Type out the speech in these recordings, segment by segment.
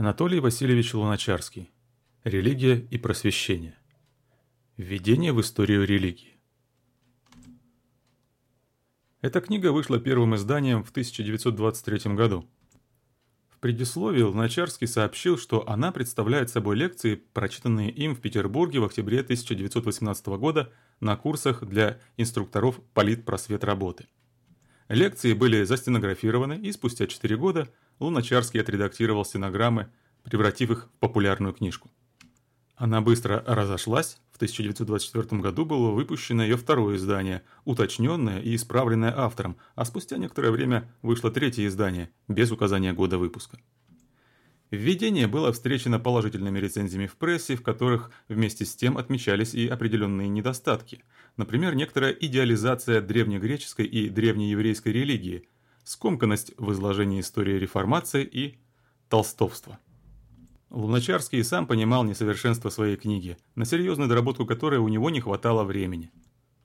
Анатолий Васильевич Луначарский. Религия и просвещение. Введение в историю религии. Эта книга вышла первым изданием в 1923 году. В предисловии Луначарский сообщил, что она представляет собой лекции, прочитанные им в Петербурге в октябре 1918 года на курсах для инструкторов политпросвет работы. Лекции были застенографированы, и спустя 4 года Луначарский отредактировал стенограммы, превратив их в популярную книжку. Она быстро разошлась, в 1924 году было выпущено ее второе издание, уточненное и исправленное автором, а спустя некоторое время вышло третье издание, без указания года выпуска. Введение было встречено положительными рецензиями в прессе, в которых вместе с тем отмечались и определенные недостатки. Например, некоторая идеализация древнегреческой и древнееврейской религии, скомканность в изложении истории реформации и толстовство. Луначарский сам понимал несовершенство своей книги, на серьезную доработку которой у него не хватало времени.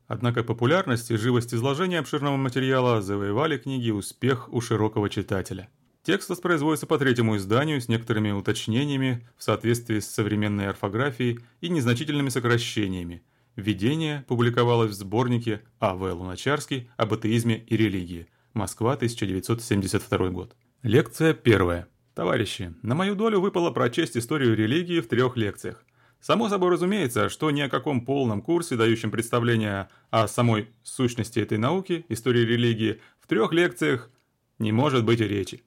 Однако популярность и живость изложения обширного материала завоевали книги успех у широкого читателя. Текст воспроизводится по третьему изданию с некоторыми уточнениями в соответствии с современной орфографией и незначительными сокращениями. Введение публиковалось в сборнике А.В. Луначарский об атеизме и религии. Москва, 1972 год. Лекция первая. Товарищи, на мою долю выпало прочесть историю религии в трех лекциях. Само собой разумеется, что ни о каком полном курсе, дающем представление о самой сущности этой науки, истории религии, в трех лекциях не может быть и речи.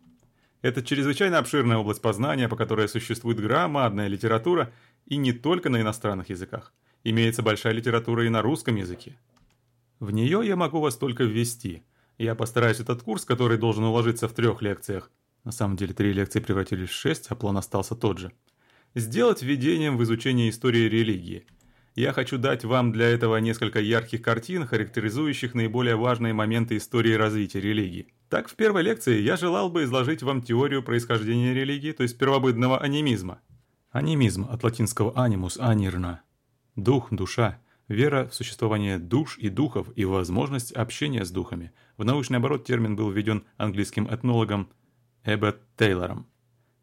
Это чрезвычайно обширная область познания, по которой существует громадная литература, и не только на иностранных языках. Имеется большая литература и на русском языке. В нее я могу вас только ввести. Я постараюсь этот курс, который должен уложиться в трех лекциях, на самом деле три лекции превратились в шесть, а план остался тот же. Сделать введением в изучение истории религии. Я хочу дать вам для этого несколько ярких картин, характеризующих наиболее важные моменты истории развития религии. Так, в первой лекции я желал бы изложить вам теорию происхождения религии, то есть первобытного анимизма. Анимизм от латинского animus, анирна. Дух, душа. Вера в существование душ и духов и возможность общения с духами. В научный оборот термин был введен английским этнологом Эббот Тейлором.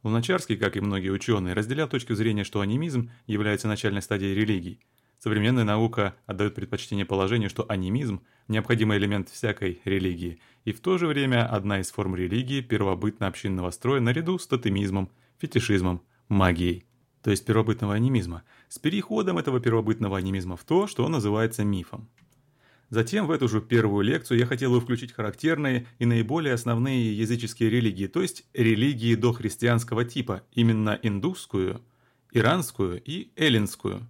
Луначарский, как и многие ученые, разделял точку зрения, что анимизм является начальной стадией религии. Современная наука отдает предпочтение положению, что анимизм – необходимый элемент всякой религии, и в то же время одна из форм религии первобытно-общинного строя наряду с тотемизмом, фетишизмом, магией, то есть первобытного анимизма, с переходом этого первобытного анимизма в то, что называется мифом. Затем в эту же первую лекцию я хотел бы включить характерные и наиболее основные языческие религии, то есть религии дохристианского типа, именно индусскую, иранскую и эллинскую.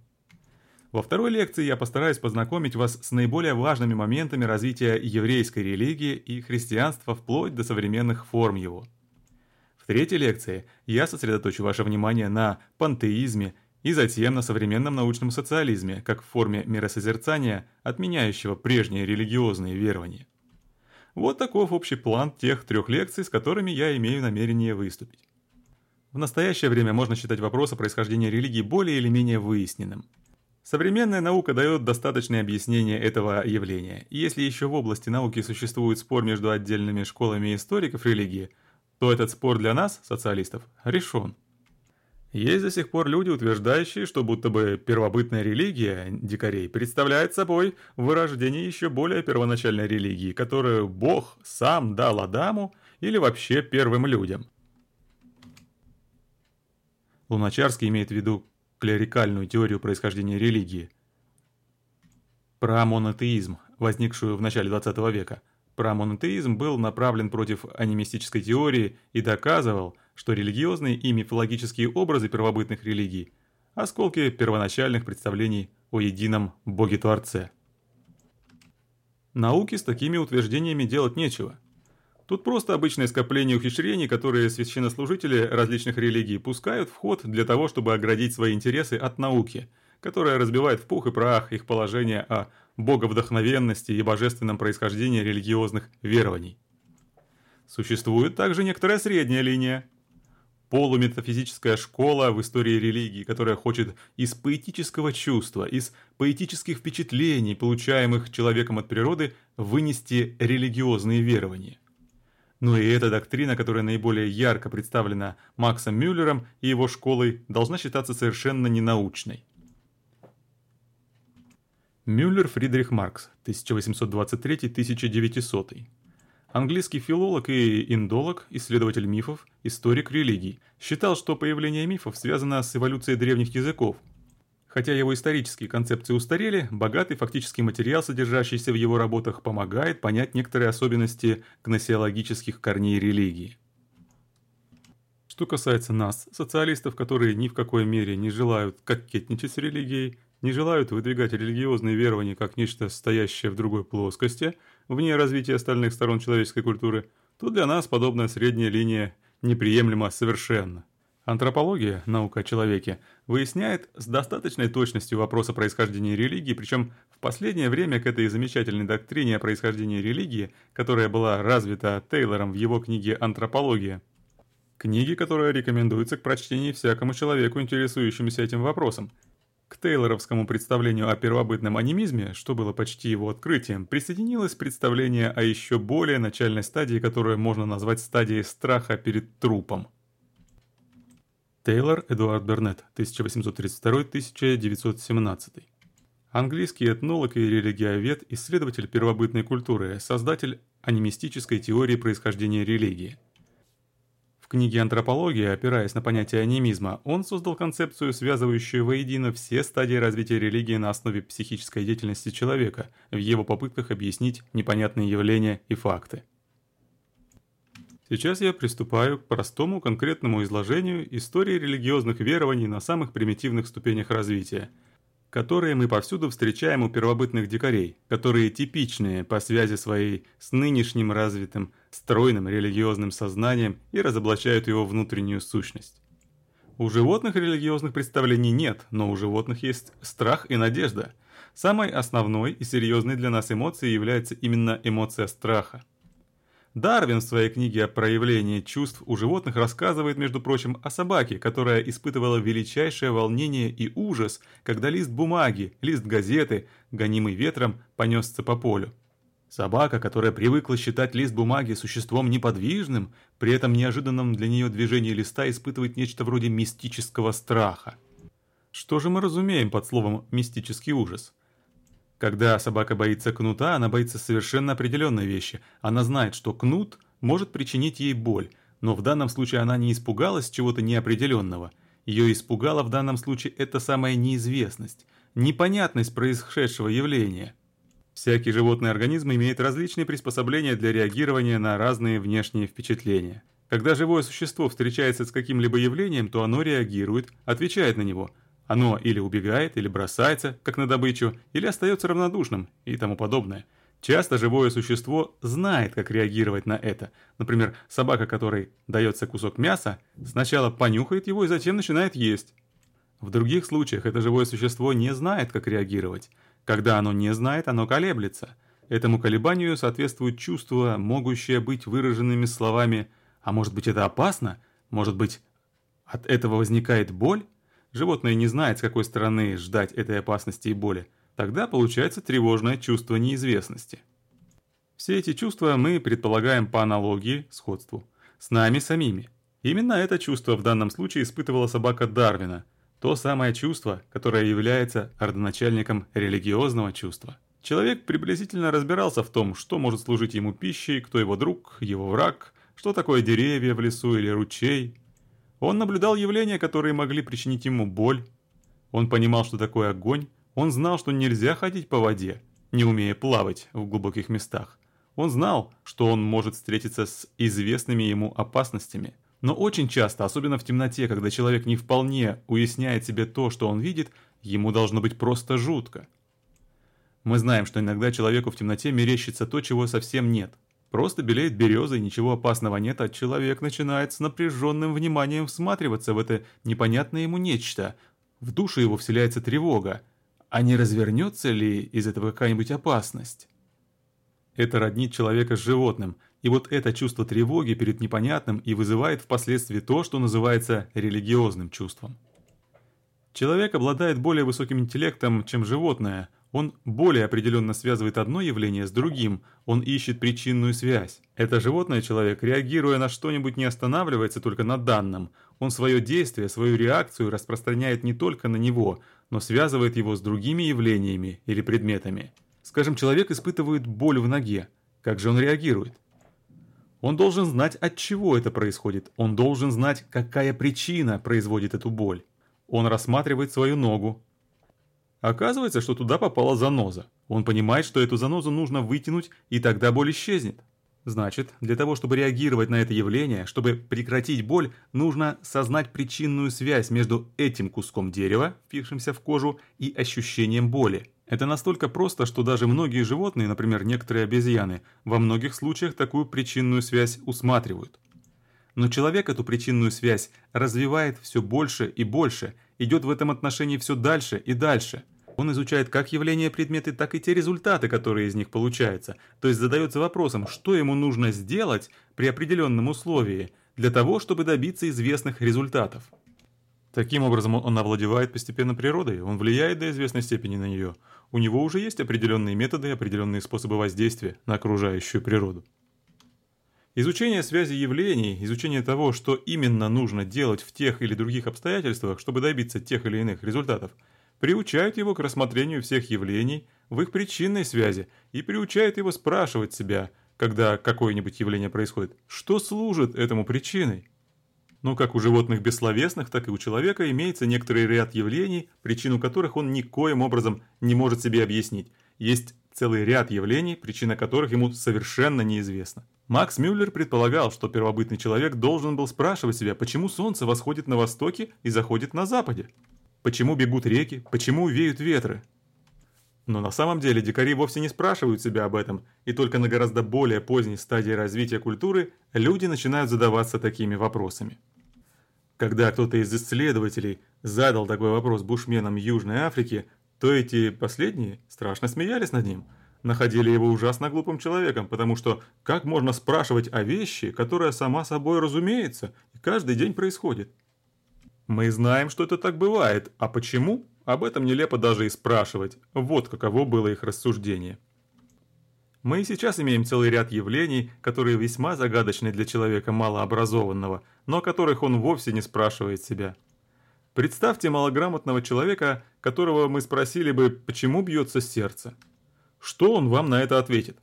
Во второй лекции я постараюсь познакомить вас с наиболее важными моментами развития еврейской религии и христианства вплоть до современных форм его. В третьей лекции я сосредоточу ваше внимание на пантеизме и затем на современном научном социализме, как в форме миросозерцания, отменяющего прежние религиозные верования. Вот таков общий план тех трех лекций, с которыми я имею намерение выступить. В настоящее время можно считать вопрос о происхождении религии более или менее выясненным. Современная наука дает достаточное объяснение этого явления, и если еще в области науки существует спор между отдельными школами историков религии, то этот спор для нас, социалистов, решен. Есть до сих пор люди, утверждающие, что будто бы первобытная религия дикарей представляет собой вырождение еще более первоначальной религии, которую Бог сам дал Адаму или вообще первым людям. Луначарский имеет в виду клерикальную теорию происхождения религии. Промонотеизм, возникшую в начале 20 века. Промонотеизм был направлен против анимистической теории и доказывал – что религиозные и мифологические образы первобытных религий – осколки первоначальных представлений о едином Боге-Творце. Науке с такими утверждениями делать нечего. Тут просто обычное скопление ухищрений, которые священнослужители различных религий пускают в ход для того, чтобы оградить свои интересы от науки, которая разбивает в пух и прах их положение о боговдохновенности и божественном происхождении религиозных верований. Существует также некоторая средняя линия, полуметафизическая школа в истории религии, которая хочет из поэтического чувства, из поэтических впечатлений, получаемых человеком от природы, вынести религиозные верования. Но и эта доктрина, которая наиболее ярко представлена Максом Мюллером и его школой, должна считаться совершенно ненаучной. Мюллер Фридрих Маркс, 1823-1900. Английский филолог и индолог, исследователь мифов, историк религий, считал, что появление мифов связано с эволюцией древних языков. Хотя его исторические концепции устарели, богатый фактический материал, содержащийся в его работах, помогает понять некоторые особенности гносеологических корней религии. Что касается нас, социалистов, которые ни в какой мере не желают кокетничать с религией, не желают выдвигать религиозные верования как нечто стоящее в другой плоскости – вне развития остальных сторон человеческой культуры, то для нас подобная средняя линия неприемлема совершенно. Антропология, наука о человеке, выясняет с достаточной точностью вопрос о происхождении религии, причем в последнее время к этой замечательной доктрине о происхождении религии, которая была развита Тейлором в его книге «Антропология», книге, которая рекомендуется к прочтению всякому человеку, интересующемуся этим вопросом, к тейлоровскому представлению о первобытном анимизме, что было почти его открытием, присоединилось представление о еще более начальной стадии, которую можно назвать стадией страха перед трупом. Тейлор Эдуард Бернет, 1832-1917. Английский этнолог и религиовед, исследователь первобытной культуры, создатель анимистической теории происхождения религии – в книге «Антропология», опираясь на понятие анимизма, он создал концепцию, связывающую воедино все стадии развития религии на основе психической деятельности человека, в его попытках объяснить непонятные явления и факты. Сейчас я приступаю к простому конкретному изложению истории религиозных верований на самых примитивных ступенях развития – которые мы повсюду встречаем у первобытных дикарей, которые типичные по связи своей с нынешним развитым, стройным религиозным сознанием и разоблачают его внутреннюю сущность. У животных религиозных представлений нет, но у животных есть страх и надежда. Самой основной и серьезной для нас эмоцией является именно эмоция страха. Дарвин в своей книге о проявлении чувств у животных рассказывает, между прочим, о собаке, которая испытывала величайшее волнение и ужас, когда лист бумаги, лист газеты, гонимый ветром, понесся по полю. Собака, которая привыкла считать лист бумаги существом неподвижным, при этом неожиданном для нее движении листа испытывает нечто вроде мистического страха. Что же мы разумеем под словом «мистический ужас»? Когда собака боится кнута, она боится совершенно определенной вещи. Она знает, что кнут может причинить ей боль, но в данном случае она не испугалась чего-то неопределенного. Ее испугала в данном случае эта самая неизвестность, непонятность происшедшего явления. Всякий животный организм имеет различные приспособления для реагирования на разные внешние впечатления. Когда живое существо встречается с каким-либо явлением, то оно реагирует, отвечает на него – оно или убегает, или бросается, как на добычу, или остается равнодушным и тому подобное. Часто живое существо знает, как реагировать на это. Например, собака, которой дается кусок мяса, сначала понюхает его и затем начинает есть. В других случаях это живое существо не знает, как реагировать. Когда оно не знает, оно колеблется. Этому колебанию соответствует чувство, могущее быть выраженными словами «А может быть это опасно? Может быть от этого возникает боль?» Животное не знает, с какой стороны ждать этой опасности и боли, тогда получается тревожное чувство неизвестности. Все эти чувства мы предполагаем по аналогии, сходству, с нами самими. Именно это чувство в данном случае испытывала собака Дарвина, то самое чувство, которое является родоначальником религиозного чувства. Человек приблизительно разбирался в том, что может служить ему пищей, кто его друг, его враг, что такое деревья в лесу или ручей, он наблюдал явления, которые могли причинить ему боль. Он понимал, что такое огонь. Он знал, что нельзя ходить по воде, не умея плавать в глубоких местах. Он знал, что он может встретиться с известными ему опасностями. Но очень часто, особенно в темноте, когда человек не вполне уясняет себе то, что он видит, ему должно быть просто жутко. Мы знаем, что иногда человеку в темноте мерещится то, чего совсем нет – Просто белеет береза и ничего опасного нет, а человек начинает с напряженным вниманием всматриваться в это непонятное ему нечто. В душу его вселяется тревога. А не развернется ли из этого какая-нибудь опасность? Это роднит человека с животным, и вот это чувство тревоги перед непонятным и вызывает впоследствии то, что называется религиозным чувством. Человек обладает более высоким интеллектом, чем животное – Он более определенно связывает одно явление с другим, он ищет причинную связь. Это животное человек, реагируя на что-нибудь, не останавливается только на данном. Он свое действие, свою реакцию распространяет не только на него, но связывает его с другими явлениями или предметами. Скажем, человек испытывает боль в ноге. Как же он реагирует? Он должен знать, от чего это происходит. Он должен знать, какая причина производит эту боль. Он рассматривает свою ногу. Оказывается, что туда попала заноза. Он понимает, что эту занозу нужно вытянуть, и тогда боль исчезнет. Значит, для того, чтобы реагировать на это явление, чтобы прекратить боль, нужно сознать причинную связь между этим куском дерева, впившимся в кожу, и ощущением боли. Это настолько просто, что даже многие животные, например, некоторые обезьяны, во многих случаях такую причинную связь усматривают. Но человек эту причинную связь развивает все больше и больше, идет в этом отношении все дальше и дальше – он изучает как явления предметы, так и те результаты, которые из них получаются. То есть задается вопросом, что ему нужно сделать при определенном условии для того, чтобы добиться известных результатов. Таким образом, он овладевает постепенно природой, он влияет до известной степени на нее. У него уже есть определенные методы и определенные способы воздействия на окружающую природу. Изучение связи явлений, изучение того, что именно нужно делать в тех или других обстоятельствах, чтобы добиться тех или иных результатов – приучают его к рассмотрению всех явлений в их причинной связи и приучают его спрашивать себя, когда какое-нибудь явление происходит, что служит этому причиной. Но как у животных бессловесных, так и у человека имеется некоторый ряд явлений, причину которых он никоим образом не может себе объяснить. Есть целый ряд явлений, причина которых ему совершенно неизвестна. Макс Мюллер предполагал, что первобытный человек должен был спрашивать себя, почему солнце восходит на востоке и заходит на западе. Почему бегут реки? Почему веют ветры? Но на самом деле дикари вовсе не спрашивают себя об этом, и только на гораздо более поздней стадии развития культуры люди начинают задаваться такими вопросами. Когда кто-то из исследователей задал такой вопрос бушменам Южной Африки, то эти последние страшно смеялись над ним, находили его ужасно глупым человеком, потому что как можно спрашивать о вещи, которая сама собой разумеется и каждый день происходит? Мы знаем, что это так бывает, а почему? Об этом нелепо даже и спрашивать. Вот каково было их рассуждение. Мы и сейчас имеем целый ряд явлений, которые весьма загадочны для человека малообразованного, но о которых он вовсе не спрашивает себя. Представьте малограмотного человека, которого мы спросили бы, почему бьется сердце. Что он вам на это ответит?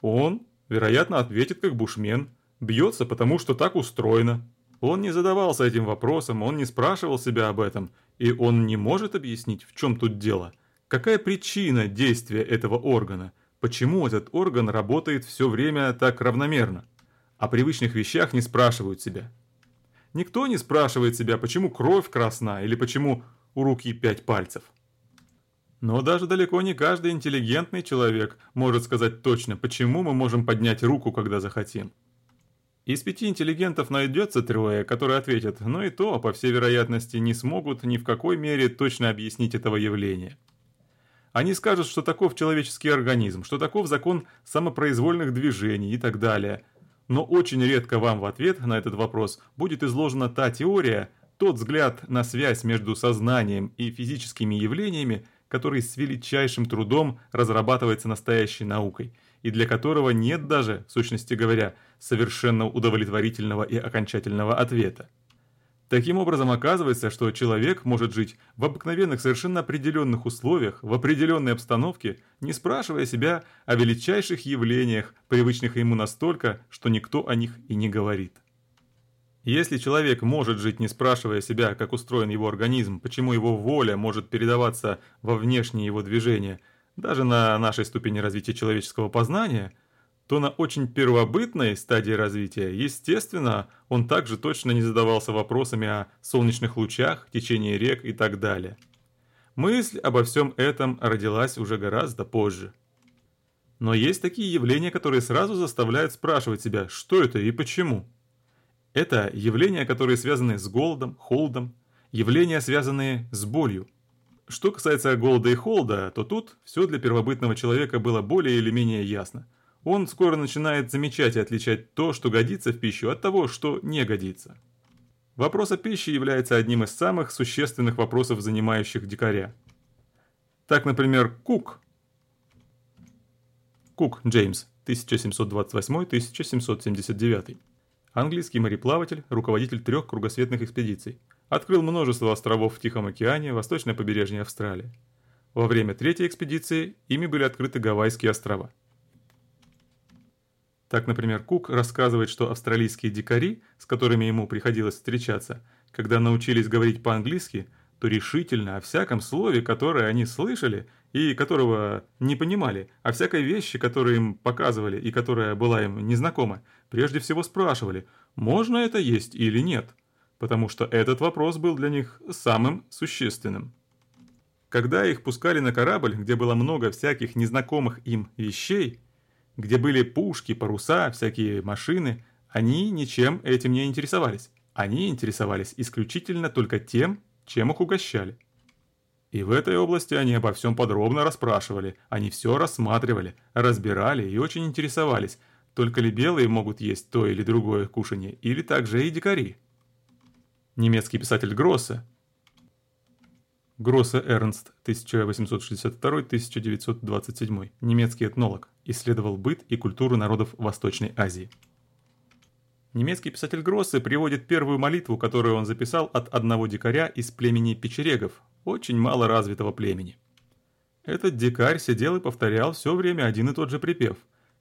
Он, вероятно, ответит как бушмен, бьется потому, что так устроено, он не задавался этим вопросом, он не спрашивал себя об этом, и он не может объяснить, в чем тут дело. Какая причина действия этого органа? Почему этот орган работает все время так равномерно? О привычных вещах не спрашивают себя. Никто не спрашивает себя, почему кровь красна или почему у руки пять пальцев. Но даже далеко не каждый интеллигентный человек может сказать точно, почему мы можем поднять руку, когда захотим. Из пяти интеллигентов найдется трое, которые ответят, но и то, по всей вероятности, не смогут ни в какой мере точно объяснить этого явления. Они скажут, что таков человеческий организм, что таков закон самопроизвольных движений и так далее. Но очень редко вам в ответ на этот вопрос будет изложена та теория, тот взгляд на связь между сознанием и физическими явлениями, который с величайшим трудом разрабатывается настоящей наукой – и для которого нет даже, в сущности говоря, совершенно удовлетворительного и окончательного ответа. Таким образом, оказывается, что человек может жить в обыкновенных совершенно определенных условиях, в определенной обстановке, не спрашивая себя о величайших явлениях, привычных ему настолько, что никто о них и не говорит. Если человек может жить, не спрашивая себя, как устроен его организм, почему его воля может передаваться во внешние его движения, даже на нашей ступени развития человеческого познания, то на очень первобытной стадии развития, естественно, он также точно не задавался вопросами о солнечных лучах, течении рек и так далее. Мысль обо всем этом родилась уже гораздо позже. Но есть такие явления, которые сразу заставляют спрашивать себя, что это и почему. Это явления, которые связаны с голодом, холодом, явления, связанные с болью – что касается голода и холода, то тут все для первобытного человека было более или менее ясно. Он скоро начинает замечать и отличать то, что годится в пищу, от того, что не годится. Вопрос о пище является одним из самых существенных вопросов, занимающих дикаря. Так, например, Кук. Кук Джеймс, 1728-1779. Английский мореплаватель, руководитель трех кругосветных экспедиций. Открыл множество островов в Тихом океане, восточное побережье Австралии. Во время третьей экспедиции ими были открыты Гавайские острова. Так, например, Кук рассказывает, что австралийские дикари, с которыми ему приходилось встречаться, когда научились говорить по-английски – то решительно о всяком слове, которое они слышали и которого не понимали, о всякой вещи, которую им показывали и которая была им незнакома, прежде всего спрашивали, можно это есть или нет, потому что этот вопрос был для них самым существенным. Когда их пускали на корабль, где было много всяких незнакомых им вещей, где были пушки, паруса, всякие машины, они ничем этим не интересовались. Они интересовались исключительно только тем, чем их угощали. И в этой области они обо всем подробно расспрашивали, они все рассматривали, разбирали и очень интересовались, только ли белые могут есть то или другое кушанье, или также и дикари. Немецкий писатель Гроссе Гроссе Эрнст, 1862-1927, немецкий этнолог, исследовал быт и культуру народов Восточной Азии. Немецкий писатель Гроссе приводит первую молитву, которую он записал от одного дикаря из племени печерегов, очень мало развитого племени. Этот дикарь сидел и повторял все время один и тот же припев.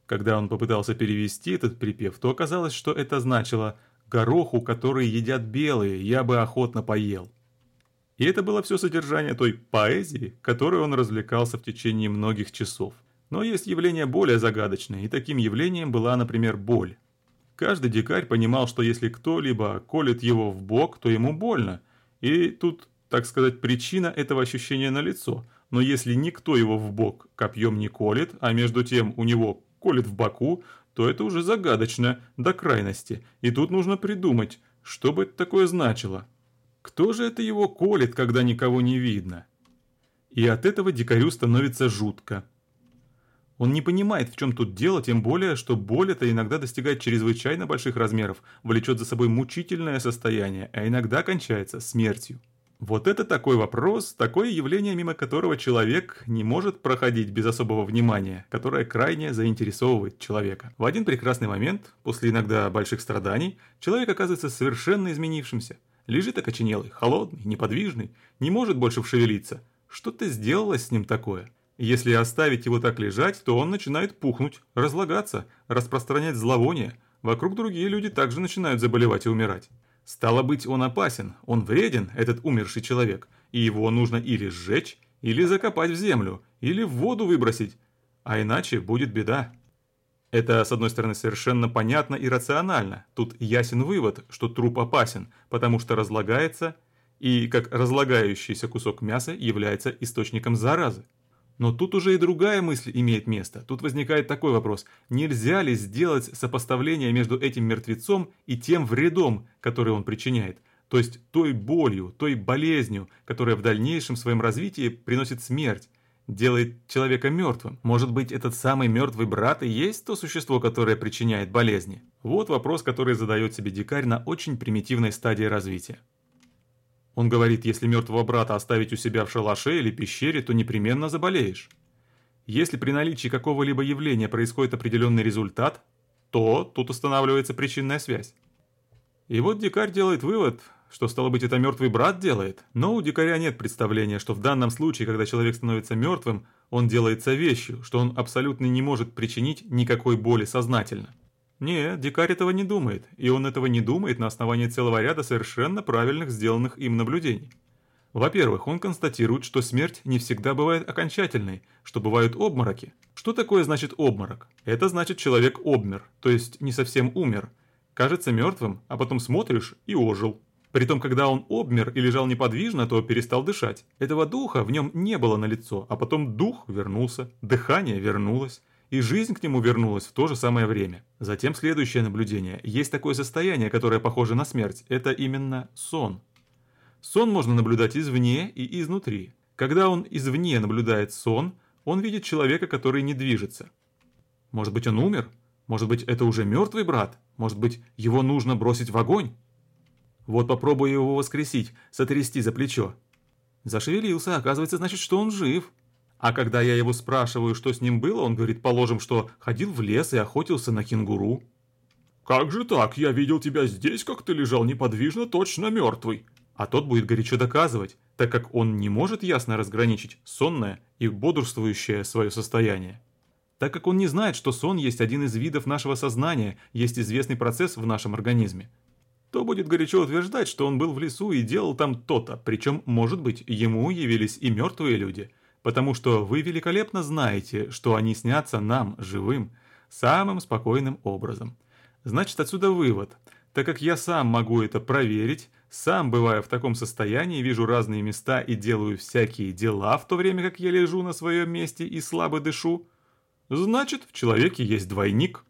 Когда он попытался перевести этот припев, то оказалось, что это значило «гороху, который едят белые, я бы охотно поел». И это было все содержание той поэзии, которой он развлекался в течение многих часов. Но есть явление более загадочное, и таким явлением была, например, боль. Каждый дикарь понимал, что если кто-либо колет его в бок, то ему больно. И тут, так сказать, причина этого ощущения налицо. Но если никто его в бок копьем не колет, а между тем у него колет в боку, то это уже загадочно до крайности. И тут нужно придумать, что бы это такое значило. Кто же это его колет, когда никого не видно? И от этого дикарю становится жутко. Он не понимает, в чем тут дело, тем более, что боль это иногда достигает чрезвычайно больших размеров, влечет за собой мучительное состояние, а иногда кончается смертью. Вот это такой вопрос, такое явление, мимо которого человек не может проходить без особого внимания, которое крайне заинтересовывает человека. В один прекрасный момент, после иногда больших страданий, человек оказывается совершенно изменившимся. Лежит окоченелый, холодный, неподвижный, не может больше вшевелиться. Что-то сделалось с ним такое. Если оставить его так лежать, то он начинает пухнуть, разлагаться, распространять зловоние. Вокруг другие люди также начинают заболевать и умирать. Стало быть, он опасен, он вреден, этот умерший человек, и его нужно или сжечь, или закопать в землю, или в воду выбросить, а иначе будет беда. Это, с одной стороны, совершенно понятно и рационально. Тут ясен вывод, что труп опасен, потому что разлагается, и как разлагающийся кусок мяса является источником заразы. Но тут уже и другая мысль имеет место. Тут возникает такой вопрос. Нельзя ли сделать сопоставление между этим мертвецом и тем вредом, который он причиняет? То есть той болью, той болезнью, которая в дальнейшем своем развитии приносит смерть, делает человека мертвым. Может быть, этот самый мертвый брат и есть то существо, которое причиняет болезни? Вот вопрос, который задает себе дикарь на очень примитивной стадии развития. Он говорит, если мертвого брата оставить у себя в шалаше или пещере, то непременно заболеешь. Если при наличии какого-либо явления происходит определенный результат, то тут устанавливается причинная связь. И вот дикарь делает вывод, что стало быть это мертвый брат делает. Но у дикаря нет представления, что в данном случае, когда человек становится мертвым, он делается вещью, что он абсолютно не может причинить никакой боли сознательно. Нет, дикарь этого не думает, и он этого не думает на основании целого ряда совершенно правильных сделанных им наблюдений. Во-первых, он констатирует, что смерть не всегда бывает окончательной, что бывают обмороки. Что такое значит обморок? Это значит человек обмер, то есть не совсем умер. Кажется мертвым, а потом смотришь и ожил. Притом, когда он обмер и лежал неподвижно, то перестал дышать. Этого духа в нем не было на лицо, а потом дух вернулся, дыхание вернулось и жизнь к нему вернулась в то же самое время. Затем следующее наблюдение. Есть такое состояние, которое похоже на смерть. Это именно сон. Сон можно наблюдать извне и изнутри. Когда он извне наблюдает сон, он видит человека, который не движется. Может быть, он умер? Может быть, это уже мертвый брат? Может быть, его нужно бросить в огонь? Вот попробую его воскресить, сотрясти за плечо. Зашевелился, оказывается, значит, что он жив. А когда я его спрашиваю, что с ним было, он говорит, положим, что ходил в лес и охотился на кенгуру. «Как же так? Я видел тебя здесь, как ты лежал неподвижно, точно мертвый». А тот будет горячо доказывать, так как он не может ясно разграничить сонное и бодрствующее свое состояние. Так как он не знает, что сон есть один из видов нашего сознания, есть известный процесс в нашем организме, то будет горячо утверждать, что он был в лесу и делал там то-то, причем, может быть, ему явились и мертвые люди, потому что вы великолепно знаете, что они снятся нам, живым, самым спокойным образом. Значит, отсюда вывод. Так как я сам могу это проверить, сам бываю в таком состоянии, вижу разные места и делаю всякие дела, в то время как я лежу на своем месте и слабо дышу, значит, в человеке есть двойник.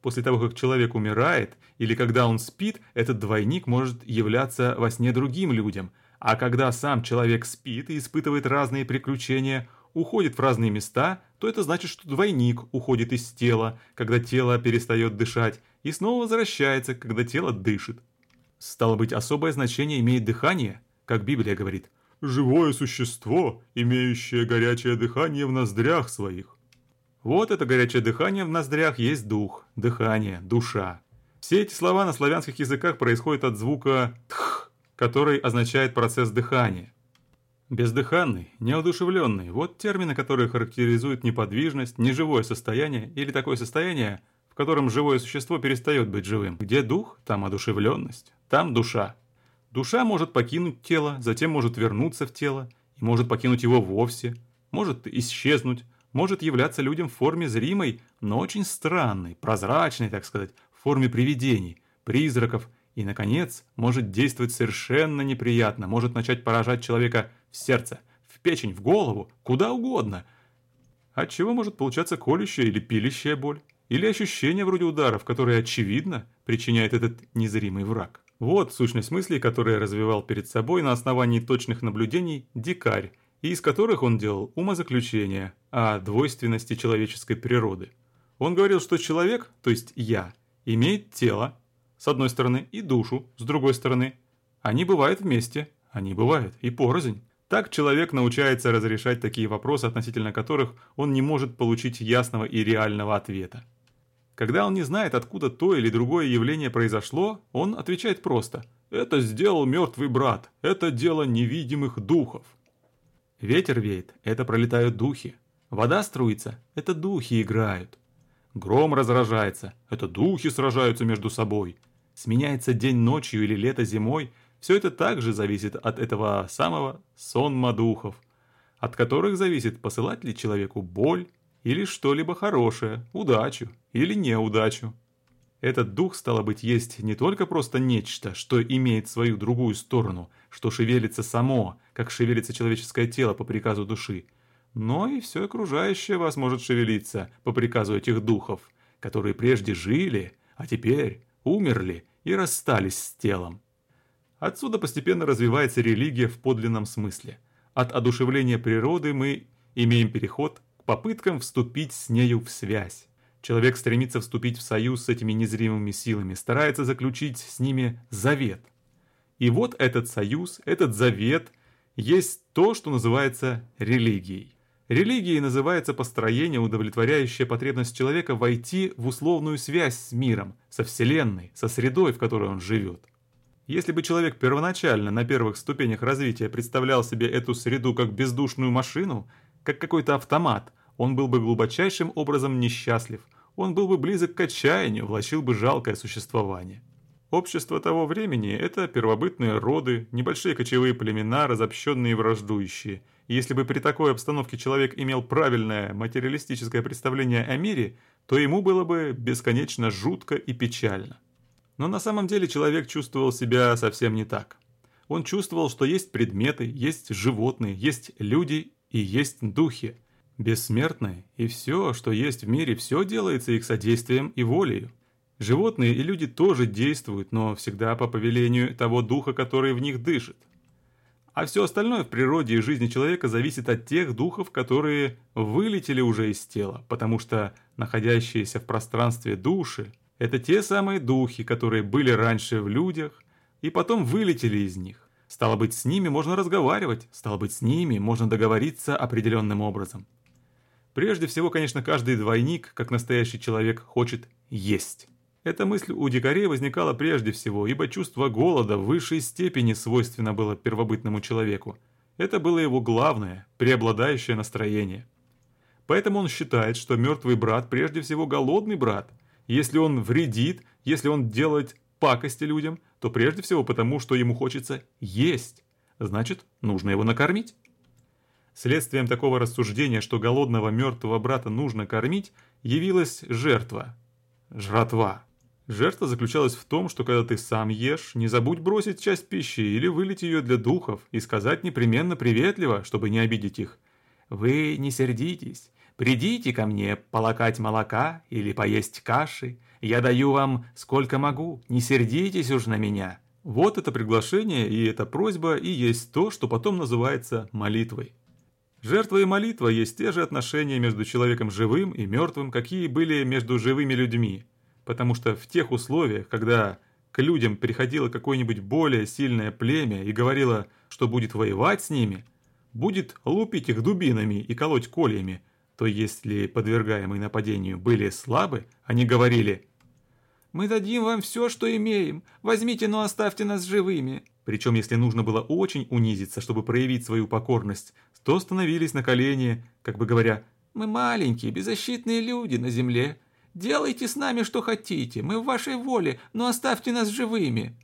После того, как человек умирает, или когда он спит, этот двойник может являться во сне другим людям, а когда сам человек спит и испытывает разные приключения, уходит в разные места, то это значит, что двойник уходит из тела, когда тело перестает дышать, и снова возвращается, когда тело дышит. Стало быть, особое значение имеет дыхание, как Библия говорит. «Живое существо, имеющее горячее дыхание в ноздрях своих». Вот это горячее дыхание в ноздрях есть дух, дыхание, душа. Все эти слова на славянских языках происходят от звука «тх», который означает процесс дыхания. Бездыханный, неодушевленный – вот термины, которые характеризуют неподвижность, неживое состояние или такое состояние, в котором живое существо перестает быть живым. Где дух, там одушевленность, там душа. Душа может покинуть тело, затем может вернуться в тело, и может покинуть его вовсе, может исчезнуть, может являться людям в форме зримой, но очень странной, прозрачной, так сказать, в форме привидений, призраков, и, наконец, может действовать совершенно неприятно, может начать поражать человека в сердце, в печень, в голову, куда угодно. От чего может получаться колющая или пилящая боль, или ощущение вроде ударов, которые, очевидно, причиняет этот незримый враг. Вот сущность мыслей, которые развивал перед собой на основании точных наблюдений дикарь, и из которых он делал умозаключения о двойственности человеческой природы. Он говорил, что человек, то есть я, имеет тело, с одной стороны, и душу, с другой стороны. Они бывают вместе, они бывают и порознь. Так человек научается разрешать такие вопросы, относительно которых он не может получить ясного и реального ответа. Когда он не знает, откуда то или другое явление произошло, он отвечает просто «Это сделал мертвый брат, это дело невидимых духов». Ветер веет – это пролетают духи. Вода струится – это духи играют. Гром разражается – это духи сражаются между собой. Сменяется день ночью или лето зимой – все это также зависит от этого самого сонма духов, от которых зависит, посылать ли человеку боль или что-либо хорошее, удачу или неудачу. Этот дух, стало быть, есть не только просто нечто, что имеет свою другую сторону, что шевелится само, как шевелится человеческое тело по приказу души, но и все окружающее вас может шевелиться по приказу этих духов, которые прежде жили, а теперь умерли и расстались с телом. Отсюда постепенно развивается религия в подлинном смысле. От одушевления природы мы имеем переход к попыткам вступить с нею в связь. Человек стремится вступить в союз с этими незримыми силами, старается заключить с ними завет. И вот этот союз, этот завет есть то, что называется религией. Религией называется построение, удовлетворяющее потребность человека войти в условную связь с миром, со Вселенной, со средой, в которой он живет. Если бы человек первоначально на первых ступенях развития представлял себе эту среду как бездушную машину, как какой-то автомат – он был бы глубочайшим образом несчастлив, он был бы близок к отчаянию, влачил бы жалкое существование. Общество того времени – это первобытные роды, небольшие кочевые племена, разобщенные и враждующие. Если бы при такой обстановке человек имел правильное материалистическое представление о мире, то ему было бы бесконечно жутко и печально. Но на самом деле человек чувствовал себя совсем не так. Он чувствовал, что есть предметы, есть животные, есть люди и есть духи – бессмертны, и все, что есть в мире, все делается их содействием и волею. Животные и люди тоже действуют, но всегда по повелению того духа, который в них дышит. А все остальное в природе и жизни человека зависит от тех духов, которые вылетели уже из тела, потому что находящиеся в пространстве души – это те самые духи, которые были раньше в людях и потом вылетели из них. Стало быть, с ними можно разговаривать, стало быть, с ними можно договориться определенным образом. Прежде всего, конечно, каждый двойник, как настоящий человек, хочет есть. Эта мысль у дикарей возникала прежде всего, ибо чувство голода в высшей степени свойственно было первобытному человеку. Это было его главное, преобладающее настроение. Поэтому он считает, что мертвый брат прежде всего голодный брат. Если он вредит, если он делает пакости людям, то прежде всего потому, что ему хочется есть. Значит, нужно его накормить. Следствием такого рассуждения, что голодного мертвого брата нужно кормить, явилась жертва. Жратва. Жертва заключалась в том, что когда ты сам ешь, не забудь бросить часть пищи или вылить ее для духов и сказать непременно приветливо, чтобы не обидеть их. «Вы не сердитесь. Придите ко мне полакать молока или поесть каши. Я даю вам сколько могу. Не сердитесь уж на меня». Вот это приглашение и эта просьба и есть то, что потом называется молитвой. Жертва и молитва есть те же отношения между человеком живым и мертвым, какие были между живыми людьми. Потому что в тех условиях, когда к людям приходило какое-нибудь более сильное племя и говорило, что будет воевать с ними, будет лупить их дубинами и колоть кольями, то если подвергаемые нападению были слабы, они говорили «Мы дадим вам все, что имеем, возьмите, но оставьте нас живыми». Причем, если нужно было очень унизиться, чтобы проявить свою покорность, то становились на колени, как бы говоря «Мы маленькие, беззащитные люди на земле, Делайте с нами, что хотите, мы в вашей воле, но оставьте нас живыми».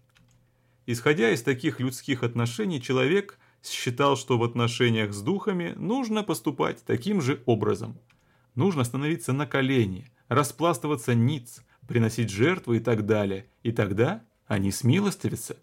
Исходя из таких людских отношений, человек считал, что в отношениях с духами нужно поступать таким же образом. Нужно становиться на колени, распластываться ниц, приносить жертву и так далее, и тогда они смилостивятся.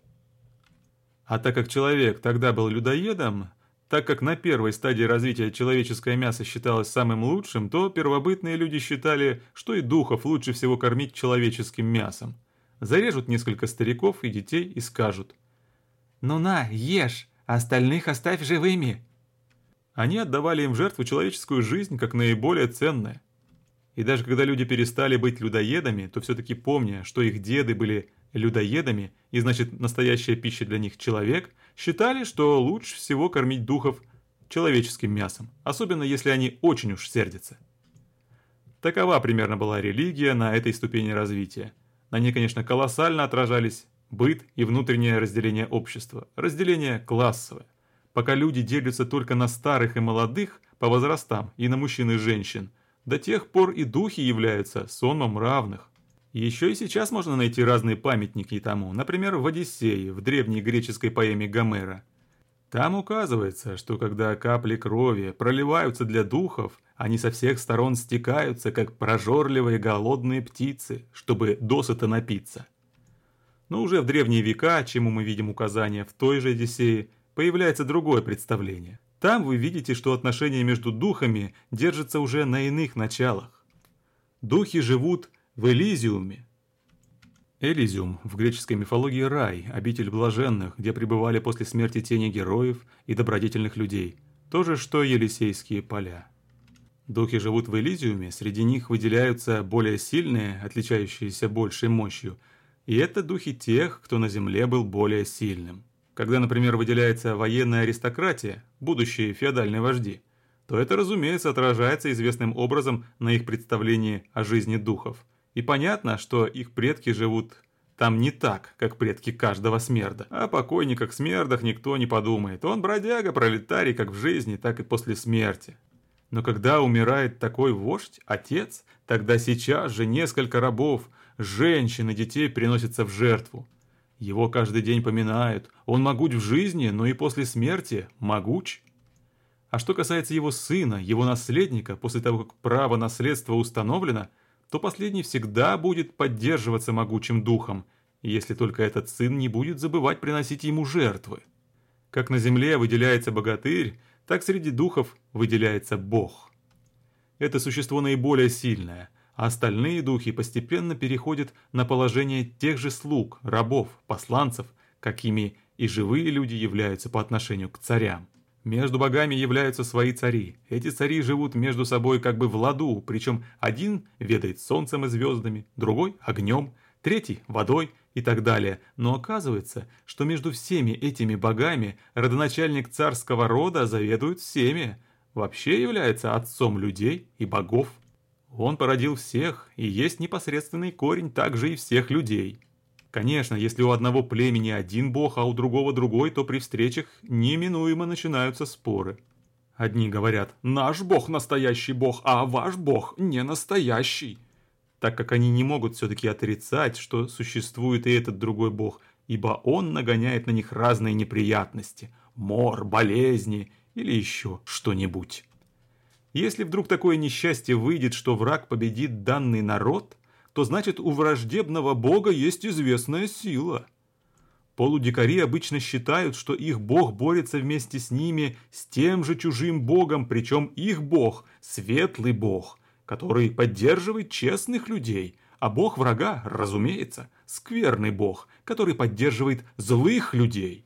А так как человек тогда был людоедом, так как на первой стадии развития человеческое мясо считалось самым лучшим, то первобытные люди считали, что и духов лучше всего кормить человеческим мясом. Зарежут несколько стариков и детей и скажут «Ну на, ешь, остальных оставь живыми». Они отдавали им в жертву человеческую жизнь как наиболее ценное. И даже когда люди перестали быть людоедами, то все-таки помня, что их деды были людоедами, и значит настоящая пища для них человек, считали, что лучше всего кормить духов человеческим мясом, особенно если они очень уж сердятся. Такова примерно была религия на этой ступени развития. На ней, конечно, колоссально отражались быт и внутреннее разделение общества, разделение классовое. Пока люди делятся только на старых и молодых по возрастам и на мужчин и женщин, до тех пор и духи являются сонмом равных. Еще и сейчас можно найти разные памятники тому, например, в Одиссее, в древней греческой поэме Гомера. Там указывается, что когда капли крови проливаются для духов, они со всех сторон стекаются, как прожорливые голодные птицы, чтобы досыта напиться. Но уже в древние века, чему мы видим указания в той же Одиссее, появляется другое представление. Там вы видите, что отношения между духами держатся уже на иных началах. Духи живут в Элизиуме. Элизиум в греческой мифологии рай, обитель блаженных, где пребывали после смерти тени героев и добродетельных людей. То же, что Елисейские поля. Духи живут в Элизиуме, среди них выделяются более сильные, отличающиеся большей мощью, и это духи тех, кто на земле был более сильным. Когда, например, выделяется военная аристократия, будущие феодальные вожди, то это, разумеется, отражается известным образом на их представлении о жизни духов – и понятно, что их предки живут там не так, как предки каждого смерда. О покойниках-смердах никто не подумает. Он бродяга, пролетарий как в жизни, так и после смерти. Но когда умирает такой вождь, отец, тогда сейчас же несколько рабов, женщин и детей приносятся в жертву. Его каждый день поминают. Он могуч в жизни, но и после смерти могуч. А что касается его сына, его наследника, после того, как право наследства установлено – то последний всегда будет поддерживаться могучим духом, если только этот сын не будет забывать приносить ему жертвы. Как на земле выделяется богатырь, так среди духов выделяется бог. Это существо наиболее сильное, а остальные духи постепенно переходят на положение тех же слуг, рабов, посланцев, какими и живые люди являются по отношению к царям. Между богами являются свои цари. Эти цари живут между собой как бы в ладу, причем один ведает солнцем и звездами, другой – огнем, третий – водой и так далее. Но оказывается, что между всеми этими богами родоначальник царского рода заведует всеми, вообще является отцом людей и богов. Он породил всех и есть непосредственный корень также и всех людей. Конечно, если у одного племени один бог, а у другого другой, то при встречах неминуемо начинаются споры. Одни говорят «наш бог настоящий бог, а ваш бог не настоящий», так как они не могут все-таки отрицать, что существует и этот другой бог, ибо он нагоняет на них разные неприятности, мор, болезни или еще что-нибудь. Если вдруг такое несчастье выйдет, что враг победит данный народ – то значит у враждебного бога есть известная сила. Полудикари обычно считают, что их бог борется вместе с ними с тем же чужим богом, причем их бог – светлый бог, который поддерживает честных людей, а бог врага, разумеется, скверный бог, который поддерживает злых людей.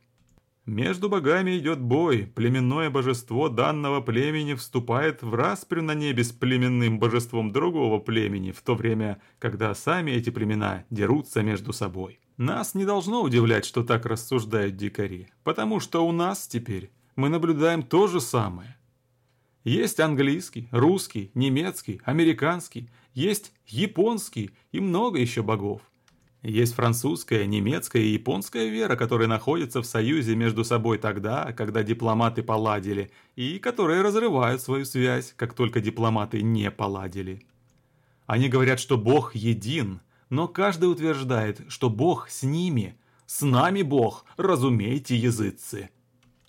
Между богами идет бой, племенное божество данного племени вступает в распрю на небе с племенным божеством другого племени, в то время, когда сами эти племена дерутся между собой. Нас не должно удивлять, что так рассуждают дикари, потому что у нас теперь мы наблюдаем то же самое. Есть английский, русский, немецкий, американский, есть японский и много еще богов. Есть французская, немецкая и японская вера, которые находятся в союзе между собой тогда, когда дипломаты поладили, и которые разрывают свою связь, как только дипломаты не поладили. Они говорят, что Бог един, но каждый утверждает, что Бог с ними. С нами Бог, разумейте, языцы.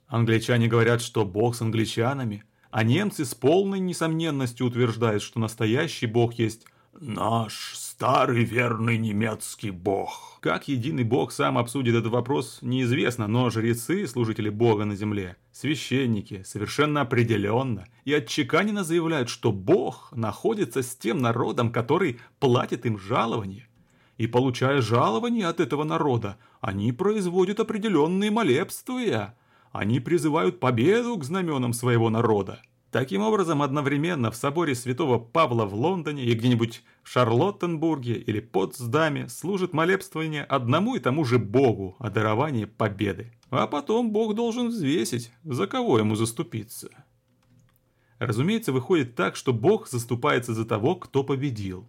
Англичане говорят, что Бог с англичанами, а немцы с полной несомненностью утверждают, что настоящий Бог есть наш старый верный немецкий бог. Как единый бог сам обсудит этот вопрос, неизвестно, но жрецы, служители бога на земле, священники, совершенно определенно и отчеканенно заявляют, что бог находится с тем народом, который платит им жалование. И получая жалование от этого народа, они производят определенные молебствия. Они призывают победу к знаменам своего народа. Таким образом, одновременно в соборе святого Павла в Лондоне и где-нибудь в Шарлоттенбурге или Потсдаме служит молебствование одному и тому же Богу о даровании победы. А потом Бог должен взвесить, за кого ему заступиться. Разумеется, выходит так, что Бог заступается за того, кто победил.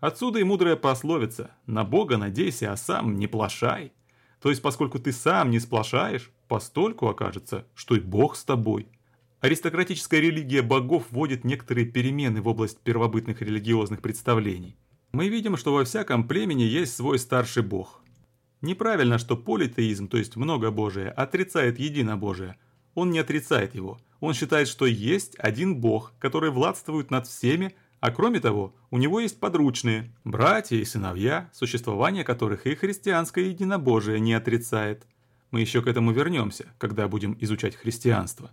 Отсюда и мудрая пословица «На Бога надейся, а сам не плашай». То есть, поскольку ты сам не сплошаешь, постольку окажется, что и Бог с тобой – Аристократическая религия богов вводит некоторые перемены в область первобытных религиозных представлений. Мы видим, что во всяком племени есть свой старший бог. Неправильно, что политеизм, то есть многобожие, отрицает единобожие. Он не отрицает его. Он считает, что есть один бог, который владствует над всеми, а кроме того, у него есть подручные, братья и сыновья, существование которых и христианское единобожие не отрицает. Мы еще к этому вернемся, когда будем изучать христианство.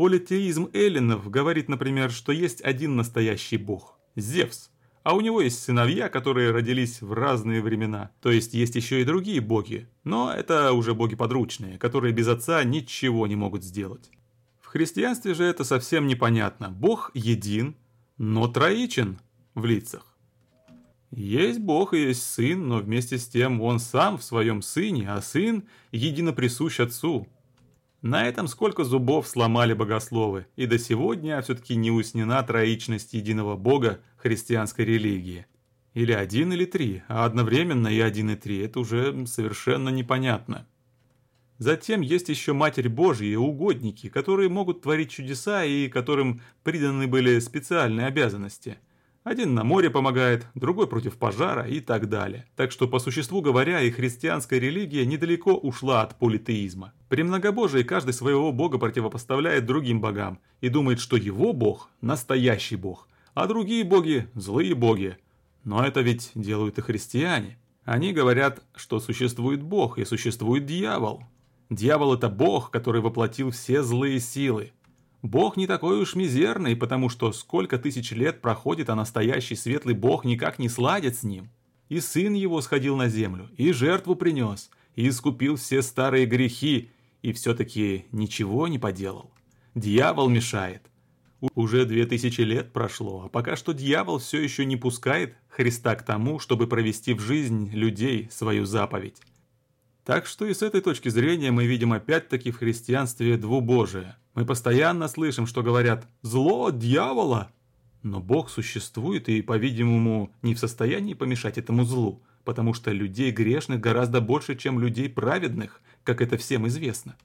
Политеизм эллинов говорит, например, что есть один настоящий бог – Зевс, а у него есть сыновья, которые родились в разные времена. То есть есть еще и другие боги, но это уже боги подручные, которые без отца ничего не могут сделать. В христианстве же это совсем непонятно. Бог един, но троичен в лицах. Есть Бог и есть Сын, но вместе с тем Он сам в своем Сыне, а Сын едино присущ Отцу. На этом сколько зубов сломали богословы, и до сегодня все-таки не уснена троичность единого бога христианской религии. Или один или три, а одновременно и один и три, это уже совершенно непонятно. Затем есть еще Матерь Божья и угодники, которые могут творить чудеса и которым приданы были специальные обязанности – один на море помогает, другой против пожара и так далее. Так что, по существу говоря, и христианская религия недалеко ушла от политеизма. При многобожии каждый своего бога противопоставляет другим богам и думает, что его бог – настоящий бог, а другие боги – злые боги. Но это ведь делают и христиане. Они говорят, что существует бог и существует дьявол. Дьявол – это бог, который воплотил все злые силы. Бог не такой уж мизерный, потому что сколько тысяч лет проходит, а настоящий светлый Бог никак не сладит с ним. И сын его сходил на землю, и жертву принес, и искупил все старые грехи, и все-таки ничего не поделал. Дьявол мешает. Уже две тысячи лет прошло, а пока что дьявол все еще не пускает Христа к тому, чтобы провести в жизнь людей свою заповедь. Так что и с этой точки зрения мы видим опять-таки в христианстве двубожие. Мы постоянно слышим, что говорят «зло дьявола», но Бог существует и, по-видимому, не в состоянии помешать этому злу, потому что людей грешных гораздо больше, чем людей праведных, как это всем известно.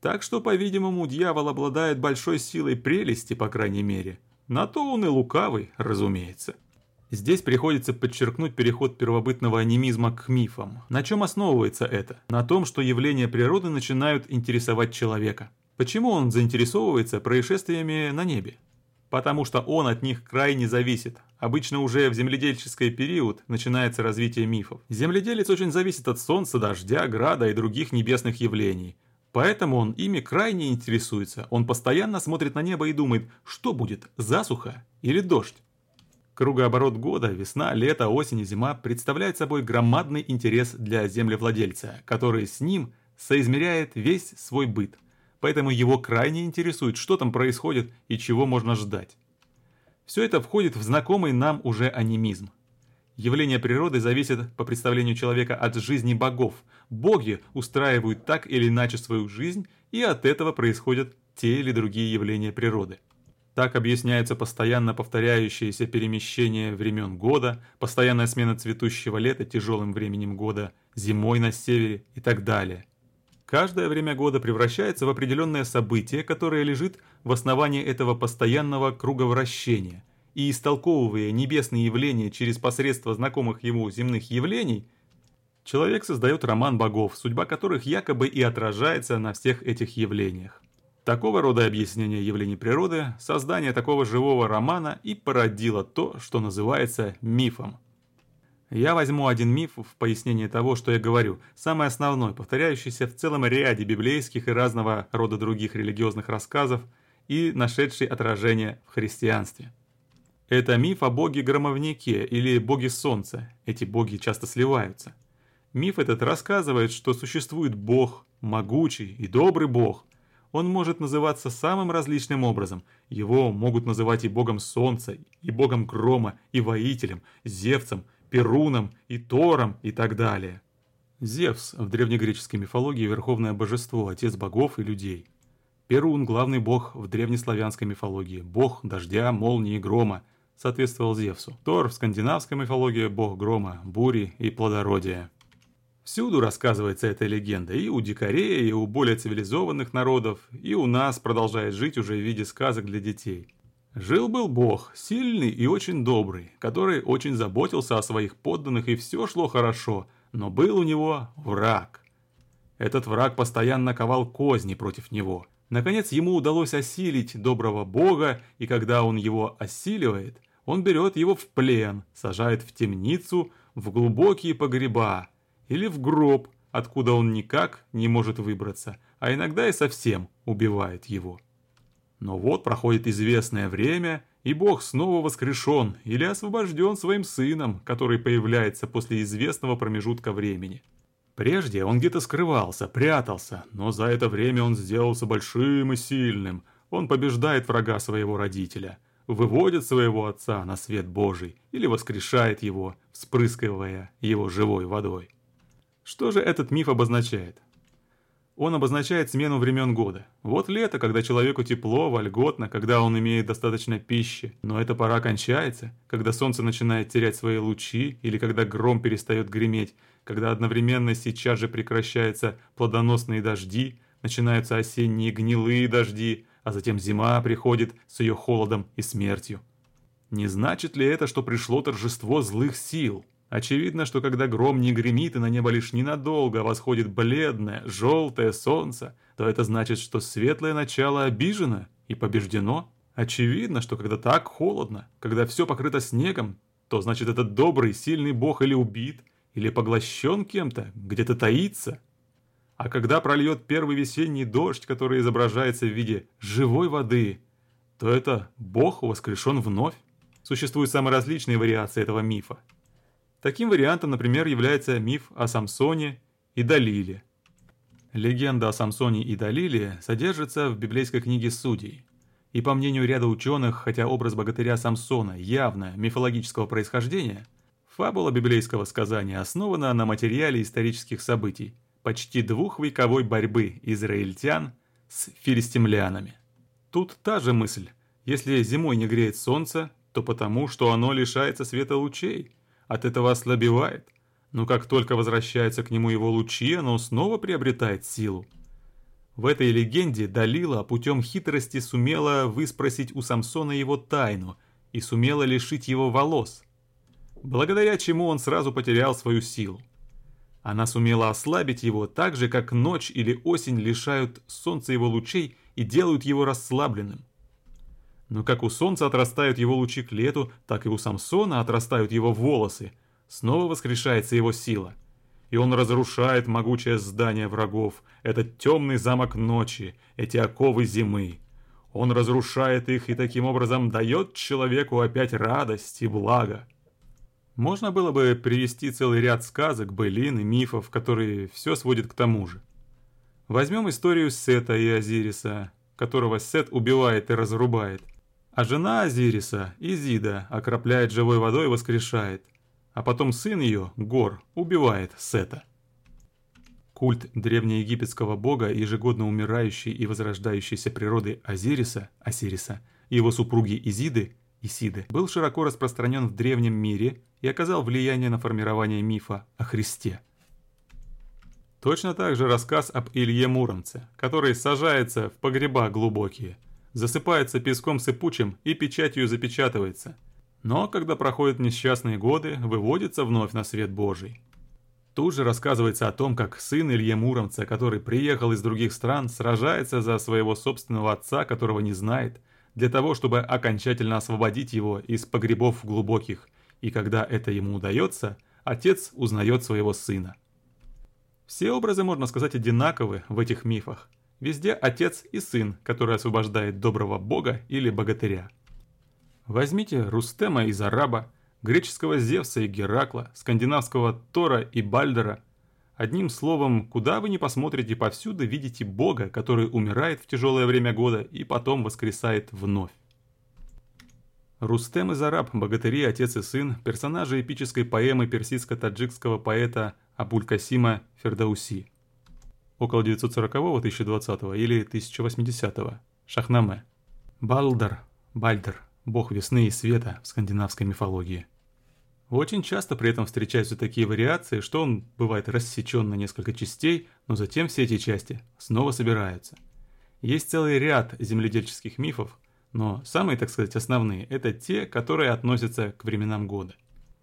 Так что, по-видимому, дьявол обладает большой силой прелести, по крайней мере. На то он и лукавый, разумеется. Здесь приходится подчеркнуть переход первобытного анимизма к мифам. На чем основывается это? На том, что явления природы начинают интересовать человека. Почему он заинтересовывается происшествиями на небе? Потому что он от них крайне зависит. Обычно уже в земледельческий период начинается развитие мифов. Земледелец очень зависит от солнца, дождя, града и других небесных явлений. Поэтому он ими крайне интересуется. Он постоянно смотрит на небо и думает, что будет, засуха или дождь. Кругооборот года, весна, лето, осень и зима представляют собой громадный интерес для землевладельца, который с ним соизмеряет весь свой быт. Поэтому его крайне интересует, что там происходит и чего можно ждать. Все это входит в знакомый нам уже анимизм. Явления природы зависят, по представлению человека, от жизни богов. Боги устраивают так или иначе свою жизнь, и от этого происходят те или другие явления природы. Так объясняется постоянно повторяющееся перемещение времен года, постоянная смена цветущего лета тяжелым временем года, зимой на севере и так далее. Каждое время года превращается в определенное событие, которое лежит в основании этого постоянного круговращения – и истолковывая небесные явления через посредство знакомых ему земных явлений, человек создает роман богов, судьба которых якобы и отражается на всех этих явлениях. Такого рода объяснение явлений природы, создание такого живого романа и породило то, что называется мифом. Я возьму один миф в пояснение того, что я говорю, самый основной, повторяющийся в целом ряде библейских и разного рода других религиозных рассказов и нашедший отражение в христианстве. Это миф о боге-громовнике или боге солнца. Эти боги часто сливаются. Миф этот рассказывает, что существует бог, могучий и добрый бог. Он может называться самым различным образом. Его могут называть и богом солнца, и богом грома, и воителем, Зевцем, Перуном, и Тором и так далее. Зевс в древнегреческой мифологии верховное божество, отец богов и людей. Перун – главный бог в древнеславянской мифологии, бог дождя, молнии и грома, соответствовал Зевсу. Тор в скандинавской мифологии – бог грома, бури и плодородия. Всюду рассказывается эта легенда, и у дикарей, и у более цивилизованных народов, и у нас продолжает жить уже в виде сказок для детей. Жил-был бог, сильный и очень добрый, который очень заботился о своих подданных, и все шло хорошо, но был у него враг. Этот враг постоянно ковал козни против него. Наконец ему удалось осилить доброго бога, и когда он его осиливает – он берет его в плен, сажает в темницу, в глубокие погреба или в гроб, откуда он никак не может выбраться, а иногда и совсем убивает его. Но вот проходит известное время, и Бог снова воскрешен или освобожден своим сыном, который появляется после известного промежутка времени. Прежде он где-то скрывался, прятался, но за это время он сделался большим и сильным. Он побеждает врага своего родителя – выводит своего отца на свет Божий или воскрешает его, вспрыскивая его живой водой. Что же этот миф обозначает? Он обозначает смену времен года. Вот лето, когда человеку тепло, вольготно, когда он имеет достаточно пищи. Но эта пора кончается, когда солнце начинает терять свои лучи, или когда гром перестает греметь, когда одновременно сейчас же прекращаются плодоносные дожди, начинаются осенние гнилые дожди, а затем зима приходит с ее холодом и смертью. Не значит ли это, что пришло торжество злых сил? Очевидно, что когда гром не гремит и на небо лишь ненадолго восходит бледное, желтое солнце, то это значит, что светлое начало обижено и побеждено. Очевидно, что когда так холодно, когда все покрыто снегом, то значит этот добрый, сильный бог или убит, или поглощен кем-то, где-то таится – а когда прольет первый весенний дождь, который изображается в виде живой воды, то это Бог воскрешен вновь. Существуют самые различные вариации этого мифа. Таким вариантом, например, является миф о Самсоне и Далиле. Легенда о Самсоне и Далиле содержится в библейской книге Судей. И по мнению ряда ученых, хотя образ богатыря Самсона явно мифологического происхождения, фабула библейского сказания основана на материале исторических событий, почти двухвековой борьбы израильтян с филистимлянами. Тут та же мысль. Если зимой не греет солнце, то потому, что оно лишается света лучей, от этого ослабевает. Но как только возвращаются к нему его лучи, оно снова приобретает силу. В этой легенде Далила путем хитрости сумела выспросить у Самсона его тайну и сумела лишить его волос, благодаря чему он сразу потерял свою силу. Она сумела ослабить его так же, как ночь или осень лишают солнца его лучей и делают его расслабленным. Но как у солнца отрастают его лучи к лету, так и у Самсона отрастают его волосы. Снова воскрешается его сила и он разрушает могучее здание врагов, этот темный замок ночи, эти оковы зимы. Он разрушает их и таким образом дает человеку опять радость и благо. Можно было бы привести целый ряд сказок, былин и мифов, которые все сводят к тому же. Возьмем историю Сета и Азириса, которого Сет убивает и разрубает, а жена Азириса, Изида, окропляет живой водой и воскрешает а потом сын ее, Гор, убивает Сета. Культ древнеегипетского бога, ежегодно умирающей и возрождающейся природы Азириса, Осириса, и его супруги Изиды, Исиды, был широко распространен в древнем мире и оказал влияние на формирование мифа о Христе. Точно так же рассказ об Илье Муромце, который сажается в погреба глубокие, засыпается песком сыпучим и печатью запечатывается – но когда проходят несчастные годы, выводится вновь на свет Божий. Тут же рассказывается о том, как сын Илье Муромца, который приехал из других стран, сражается за своего собственного отца, которого не знает, для того, чтобы окончательно освободить его из погребов глубоких, и когда это ему удается, отец узнает своего сына. Все образы, можно сказать, одинаковы в этих мифах. Везде отец и сын, который освобождает доброго бога или богатыря. Возьмите Рустема из Араба, греческого Зевса и Геракла, скандинавского Тора и Бальдера. Одним словом, куда вы ни посмотрите, повсюду видите Бога, который умирает в тяжелое время года и потом воскресает вновь. Рустем из Араб, богатыри, отец и сын, персонажи эпической поэмы персидско-таджикского поэта Абуль-Касима Фердауси. Около 940-1020 или 1080-го. Шахнаме. Балдар, Бальдер – бог весны и света в скандинавской мифологии. Очень часто при этом встречаются такие вариации, что он бывает рассечен на несколько частей, но затем все эти части снова собираются. Есть целый ряд земледельческих мифов, но самые, так сказать, основные – это те, которые относятся к временам года.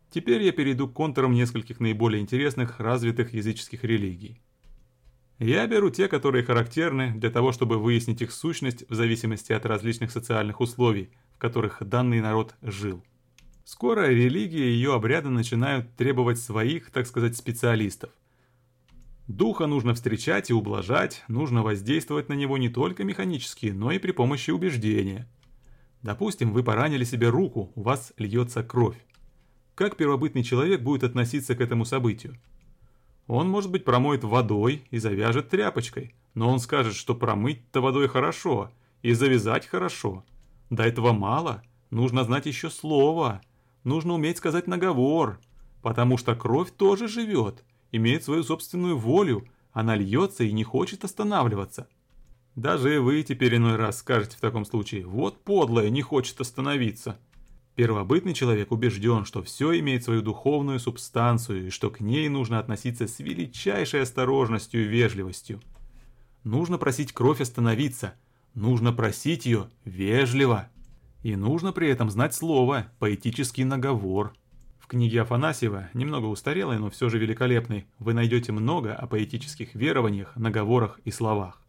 Теперь я перейду к контурам нескольких наиболее интересных развитых языческих религий. Я беру те, которые характерны для того, чтобы выяснить их сущность в зависимости от различных социальных условий, в которых данный народ жил. Скоро религия и ее обряды начинают требовать своих, так сказать, специалистов. Духа нужно встречать и ублажать, нужно воздействовать на него не только механически, но и при помощи убеждения. Допустим, вы поранили себе руку, у вас льется кровь. Как первобытный человек будет относиться к этому событию? Он, может быть, промоет водой и завяжет тряпочкой, но он скажет, что промыть-то водой хорошо и завязать хорошо – до этого мало, нужно знать еще слово, нужно уметь сказать наговор, потому что кровь тоже живет, имеет свою собственную волю, она льется и не хочет останавливаться. Даже вы теперь иной раз скажете в таком случае «вот подлая, не хочет остановиться». Первобытный человек убежден, что все имеет свою духовную субстанцию и что к ней нужно относиться с величайшей осторожностью и вежливостью. Нужно просить кровь остановиться – Нужно просить ее вежливо. И нужно при этом знать слово, поэтический наговор. В книге Афанасьева, немного устарелой, но все же великолепной, вы найдете много о поэтических верованиях, наговорах и словах.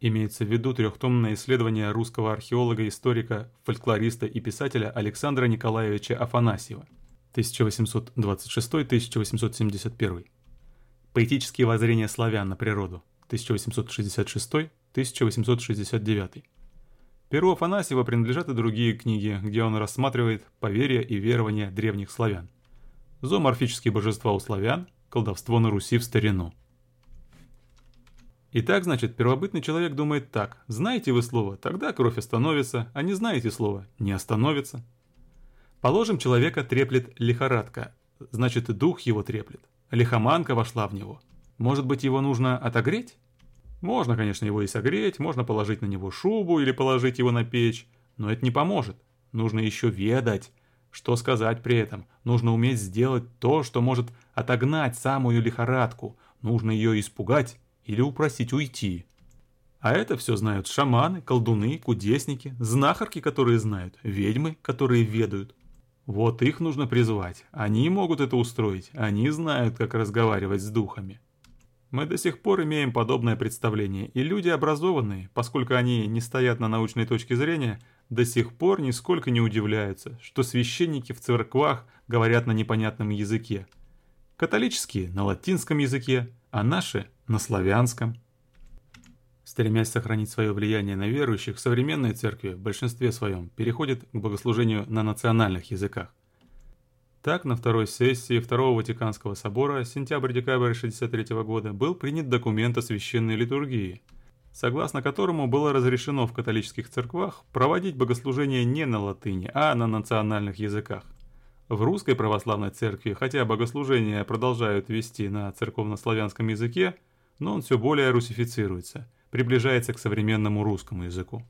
Имеется в виду трехтомное исследование русского археолога-историка, фольклориста и писателя Александра Николаевича Афанасьева 1826-1871. Поэтические воззрения славян на природу 1866 1869. Перу Афанасьева принадлежат и другие книги, где он рассматривает поверья и верования древних славян. Зооморфические божества у славян, колдовство на Руси в старину. Итак, значит, первобытный человек думает так. Знаете вы слово, тогда кровь остановится, а не знаете слово, не остановится. Положим, человека треплет лихорадка, значит, дух его треплет. Лихоманка вошла в него. Может быть, его нужно отогреть? Можно, конечно, его и согреть, можно положить на него шубу или положить его на печь, но это не поможет. Нужно еще ведать, что сказать при этом. Нужно уметь сделать то, что может отогнать самую лихорадку. Нужно ее испугать или упросить уйти. А это все знают шаманы, колдуны, кудесники, знахарки, которые знают, ведьмы, которые ведают. Вот их нужно призвать. Они могут это устроить, они знают, как разговаривать с духами. Мы до сих пор имеем подобное представление, и люди образованные, поскольку они не стоят на научной точке зрения, до сих пор нисколько не удивляются, что священники в церквах говорят на непонятном языке. Католические – на латинском языке, а наши – на славянском. Стремясь сохранить свое влияние на верующих, современные церкви в большинстве своем переходят к богослужению на национальных языках. Так, на второй сессии Второго Ватиканского собора сентябрь-декабрь 1963 года был принят документ о священной литургии, согласно которому было разрешено в католических церквах проводить богослужения не на латыни, а на национальных языках. В русской православной церкви, хотя богослужения продолжают вести на церковнославянском языке, но он все более русифицируется, приближается к современному русскому языку.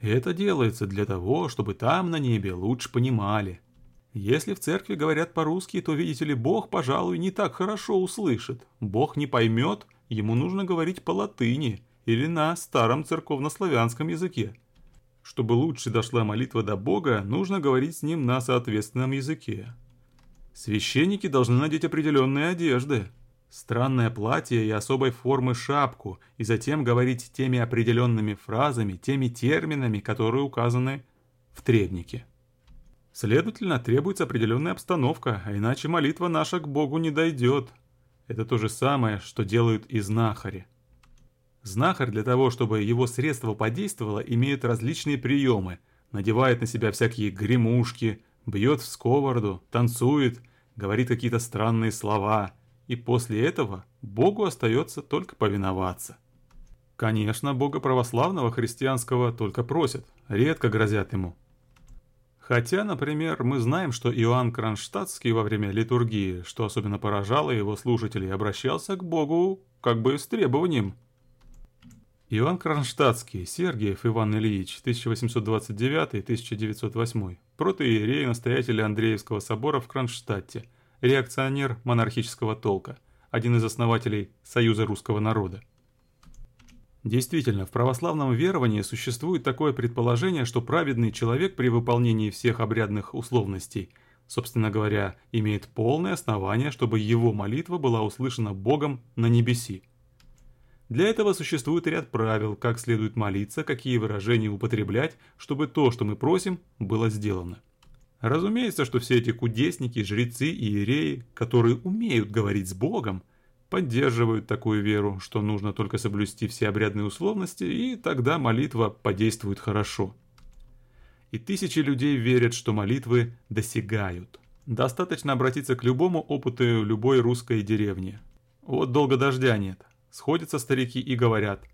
Это делается для того, чтобы там на небе лучше понимали, если в церкви говорят по-русски, то, видите ли, Бог, пожалуй, не так хорошо услышит. Бог не поймет, ему нужно говорить по-латыни или на старом церковнославянском языке. Чтобы лучше дошла молитва до Бога, нужно говорить с ним на соответственном языке. Священники должны надеть определенные одежды, странное платье и особой формы шапку, и затем говорить теми определенными фразами, теми терминами, которые указаны в требнике. Следовательно, требуется определенная обстановка, а иначе молитва наша к Богу не дойдет. Это то же самое, что делают и знахари. Знахарь для того, чтобы его средство подействовало, имеет различные приемы. Надевает на себя всякие гремушки, бьет в сковороду, танцует, говорит какие-то странные слова. И после этого Богу остается только повиноваться. Конечно, Бога православного христианского только просят, редко грозят ему. Хотя, например, мы знаем, что Иоанн Кронштадтский во время литургии, что особенно поражало его слушателей, обращался к Богу как бы с требованием. Иоанн Кронштадтский, Сергиев Иван Ильич, 1829-1908, протоиерей настоятель Андреевского собора в Кронштадте, реакционер монархического толка, один из основателей Союза русского народа. Действительно, в православном веровании существует такое предположение, что праведный человек при выполнении всех обрядных условностей, собственно говоря, имеет полное основание, чтобы его молитва была услышана Богом на небеси. Для этого существует ряд правил, как следует молиться, какие выражения употреблять, чтобы то, что мы просим, было сделано. Разумеется, что все эти кудесники, жрецы и иереи, которые умеют говорить с Богом – поддерживают такую веру, что нужно только соблюсти все обрядные условности, и тогда молитва подействует хорошо. И тысячи людей верят, что молитвы досягают. Достаточно обратиться к любому опыту любой русской деревни. Вот долго дождя нет. Сходятся старики и говорят.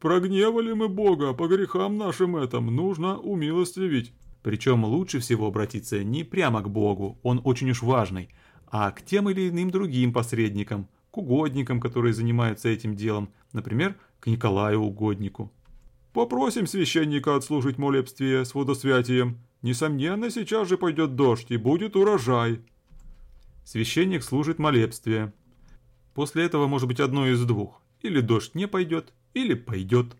«Прогневали мы Бога, по грехам нашим этом нужно умилостивить». Причем лучше всего обратиться не прямо к Богу, он очень уж важный, а к тем или иным другим посредникам, к угодникам, которые занимаются этим делом, например, к Николаю Угоднику. «Попросим священника отслужить молебствие с водосвятием. Несомненно, сейчас же пойдет дождь и будет урожай». Священник служит молебствие. После этого может быть одно из двух. Или дождь не пойдет, или пойдет.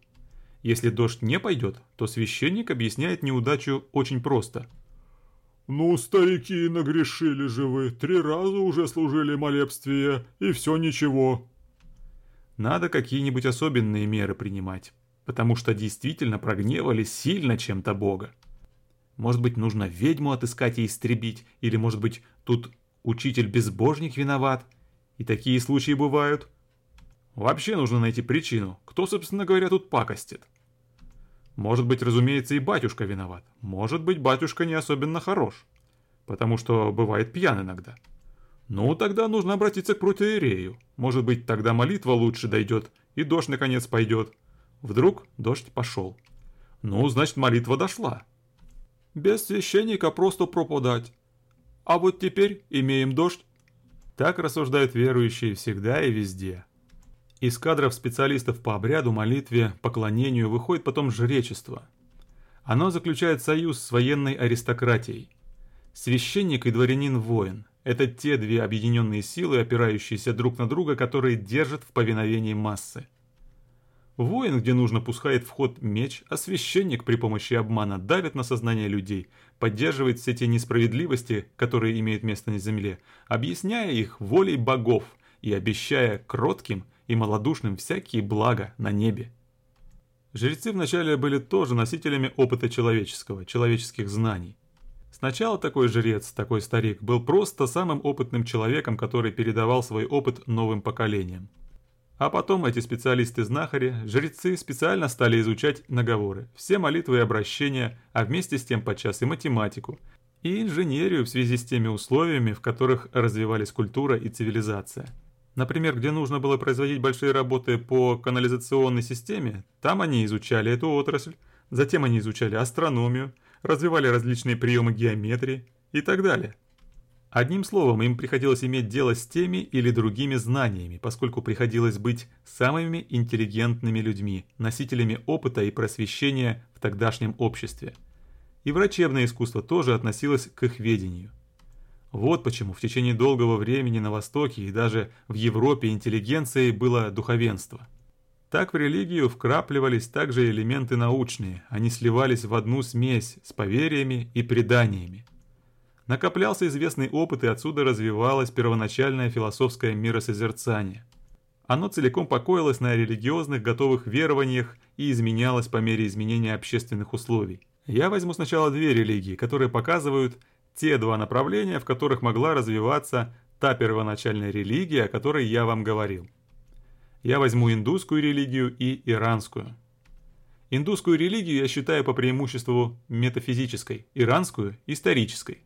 Если дождь не пойдет, то священник объясняет неудачу очень просто – «Ну, старики, нагрешили же вы, три раза уже служили молебствие, и все ничего». Надо какие-нибудь особенные меры принимать, потому что действительно прогневали сильно чем-то Бога. Может быть, нужно ведьму отыскать и истребить, или, может быть, тут учитель-безбожник виноват, и такие случаи бывают. Вообще нужно найти причину, кто, собственно говоря, тут пакостит. Может быть, разумеется, и батюшка виноват. Может быть, батюшка не особенно хорош. Потому что бывает пьян иногда. Ну, тогда нужно обратиться к протеерею. Может быть, тогда молитва лучше дойдет, и дождь наконец пойдет. Вдруг дождь пошел. Ну, значит, молитва дошла. Без священника просто пропадать. А вот теперь имеем дождь. Так рассуждают верующие всегда и везде. Из кадров специалистов по обряду, молитве, поклонению выходит потом жречество. Оно заключает союз с военной аристократией. Священник и дворянин-воин – это те две объединенные силы, опирающиеся друг на друга, которые держат в повиновении массы. Воин, где нужно, пускает в ход меч, а священник при помощи обмана давит на сознание людей, поддерживает все те несправедливости, которые имеют место на земле, объясняя их волей богов и обещая кротким и малодушным всякие блага на небе. Жрецы вначале были тоже носителями опыта человеческого, человеческих знаний. Сначала такой жрец, такой старик, был просто самым опытным человеком, который передавал свой опыт новым поколениям. А потом эти специалисты-знахари, жрецы специально стали изучать наговоры, все молитвы и обращения, а вместе с тем подчас и математику, и инженерию в связи с теми условиями, в которых развивались культура и цивилизация. Например, где нужно было производить большие работы по канализационной системе, там они изучали эту отрасль, затем они изучали астрономию, развивали различные приемы геометрии и так далее. Одним словом, им приходилось иметь дело с теми или другими знаниями, поскольку приходилось быть самыми интеллигентными людьми, носителями опыта и просвещения в тогдашнем обществе. И врачебное искусство тоже относилось к их ведению. Вот почему в течение долгого времени на Востоке и даже в Европе интеллигенцией было духовенство. Так в религию вкрапливались также элементы научные, они сливались в одну смесь с поверьями и преданиями. Накоплялся известный опыт и отсюда развивалось первоначальное философское миросозерцание. Оно целиком покоилось на религиозных готовых верованиях и изменялось по мере изменения общественных условий. Я возьму сначала две религии, которые показывают те два направления, в которых могла развиваться та первоначальная религия, о которой я вам говорил. Я возьму индусскую религию и иранскую. Индусскую религию я считаю по преимуществу метафизической, иранскую – исторической.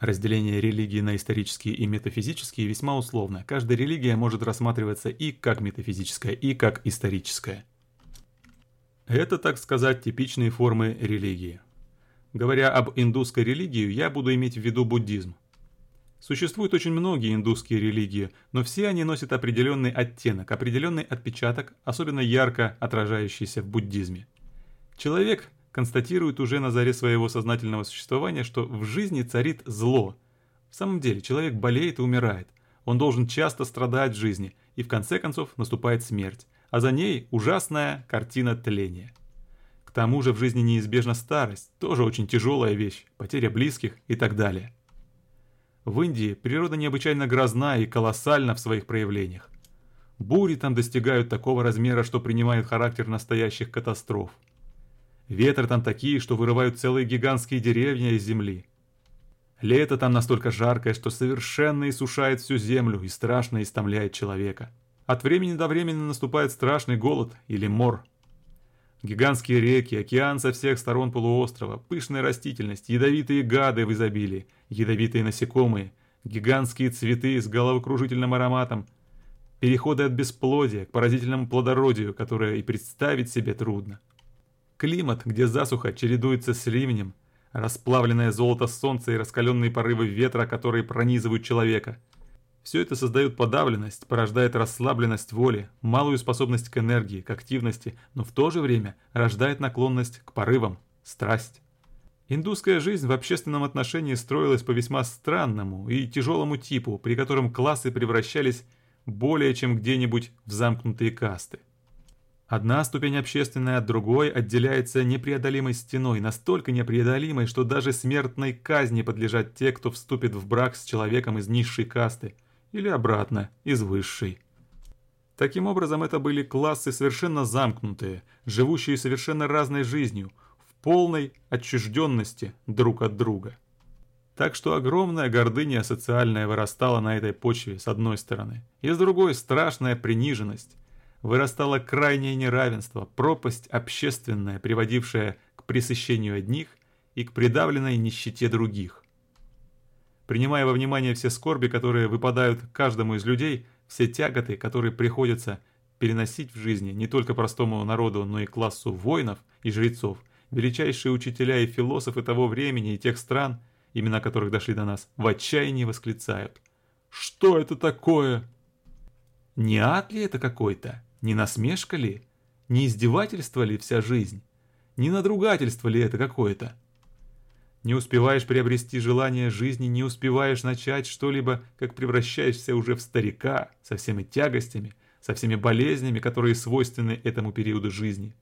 Разделение религии на исторические и метафизические весьма условно. Каждая религия может рассматриваться и как метафизическая, и как историческая. Это, так сказать, типичные формы религии. Говоря об индусской религии, я буду иметь в виду буддизм. Существуют очень многие индусские религии, но все они носят определенный оттенок, определенный отпечаток, особенно ярко отражающийся в буддизме. Человек констатирует уже на заре своего сознательного существования, что в жизни царит зло. В самом деле, человек болеет и умирает. Он должен часто страдать в жизни, и в конце концов наступает смерть, а за ней ужасная картина тления. Тому же в жизни неизбежна старость, тоже очень тяжелая вещь, потеря близких и так далее. В Индии природа необычайно грозна и колоссальна в своих проявлениях. Бури там достигают такого размера, что принимают характер настоящих катастроф. Ветры там такие, что вырывают целые гигантские деревья из земли. Лето там настолько жаркое, что совершенно иссушает всю землю и страшно истомляет человека. От времени до времени наступает страшный голод или мор. Гигантские реки, океан со всех сторон полуострова, пышная растительность, ядовитые гады в изобилии, ядовитые насекомые, гигантские цветы с головокружительным ароматом, переходы от бесплодия к поразительному плодородию, которое и представить себе трудно. Климат, где засуха чередуется с ливнем, расплавленное золото солнца и раскаленные порывы ветра, которые пронизывают человека. Все это создает подавленность, порождает расслабленность воли, малую способность к энергии, к активности, но в то же время рождает наклонность к порывам, страсть. Индусская жизнь в общественном отношении строилась по весьма странному и тяжелому типу, при котором классы превращались более чем где-нибудь в замкнутые касты. Одна ступень общественная от другой отделяется непреодолимой стеной, настолько непреодолимой, что даже смертной казни подлежат те, кто вступит в брак с человеком из низшей касты, или обратно, из высшей. Таким образом, это были классы совершенно замкнутые, живущие совершенно разной жизнью, в полной отчужденности друг от друга. Так что огромная гордыня социальная вырастала на этой почве с одной стороны, и с другой страшная приниженность, вырастало крайнее неравенство, пропасть общественная, приводившая к пресыщению одних и к придавленной нищете других. Принимая во внимание все скорби, которые выпадают каждому из людей, все тяготы, которые приходится переносить в жизни не только простому народу, но и классу воинов и жрецов, величайшие учителя и философы того времени и тех стран, имена которых дошли до нас, в отчаянии восклицают. «Что это такое?» Не ад ли это какой-то? Не насмешка ли? Не издевательство ли вся жизнь? Не надругательство ли это какое-то? Не успеваешь приобрести желание жизни, не успеваешь начать что-либо, как превращаешься уже в старика, со всеми тягостями, со всеми болезнями, которые свойственны этому периоду жизни.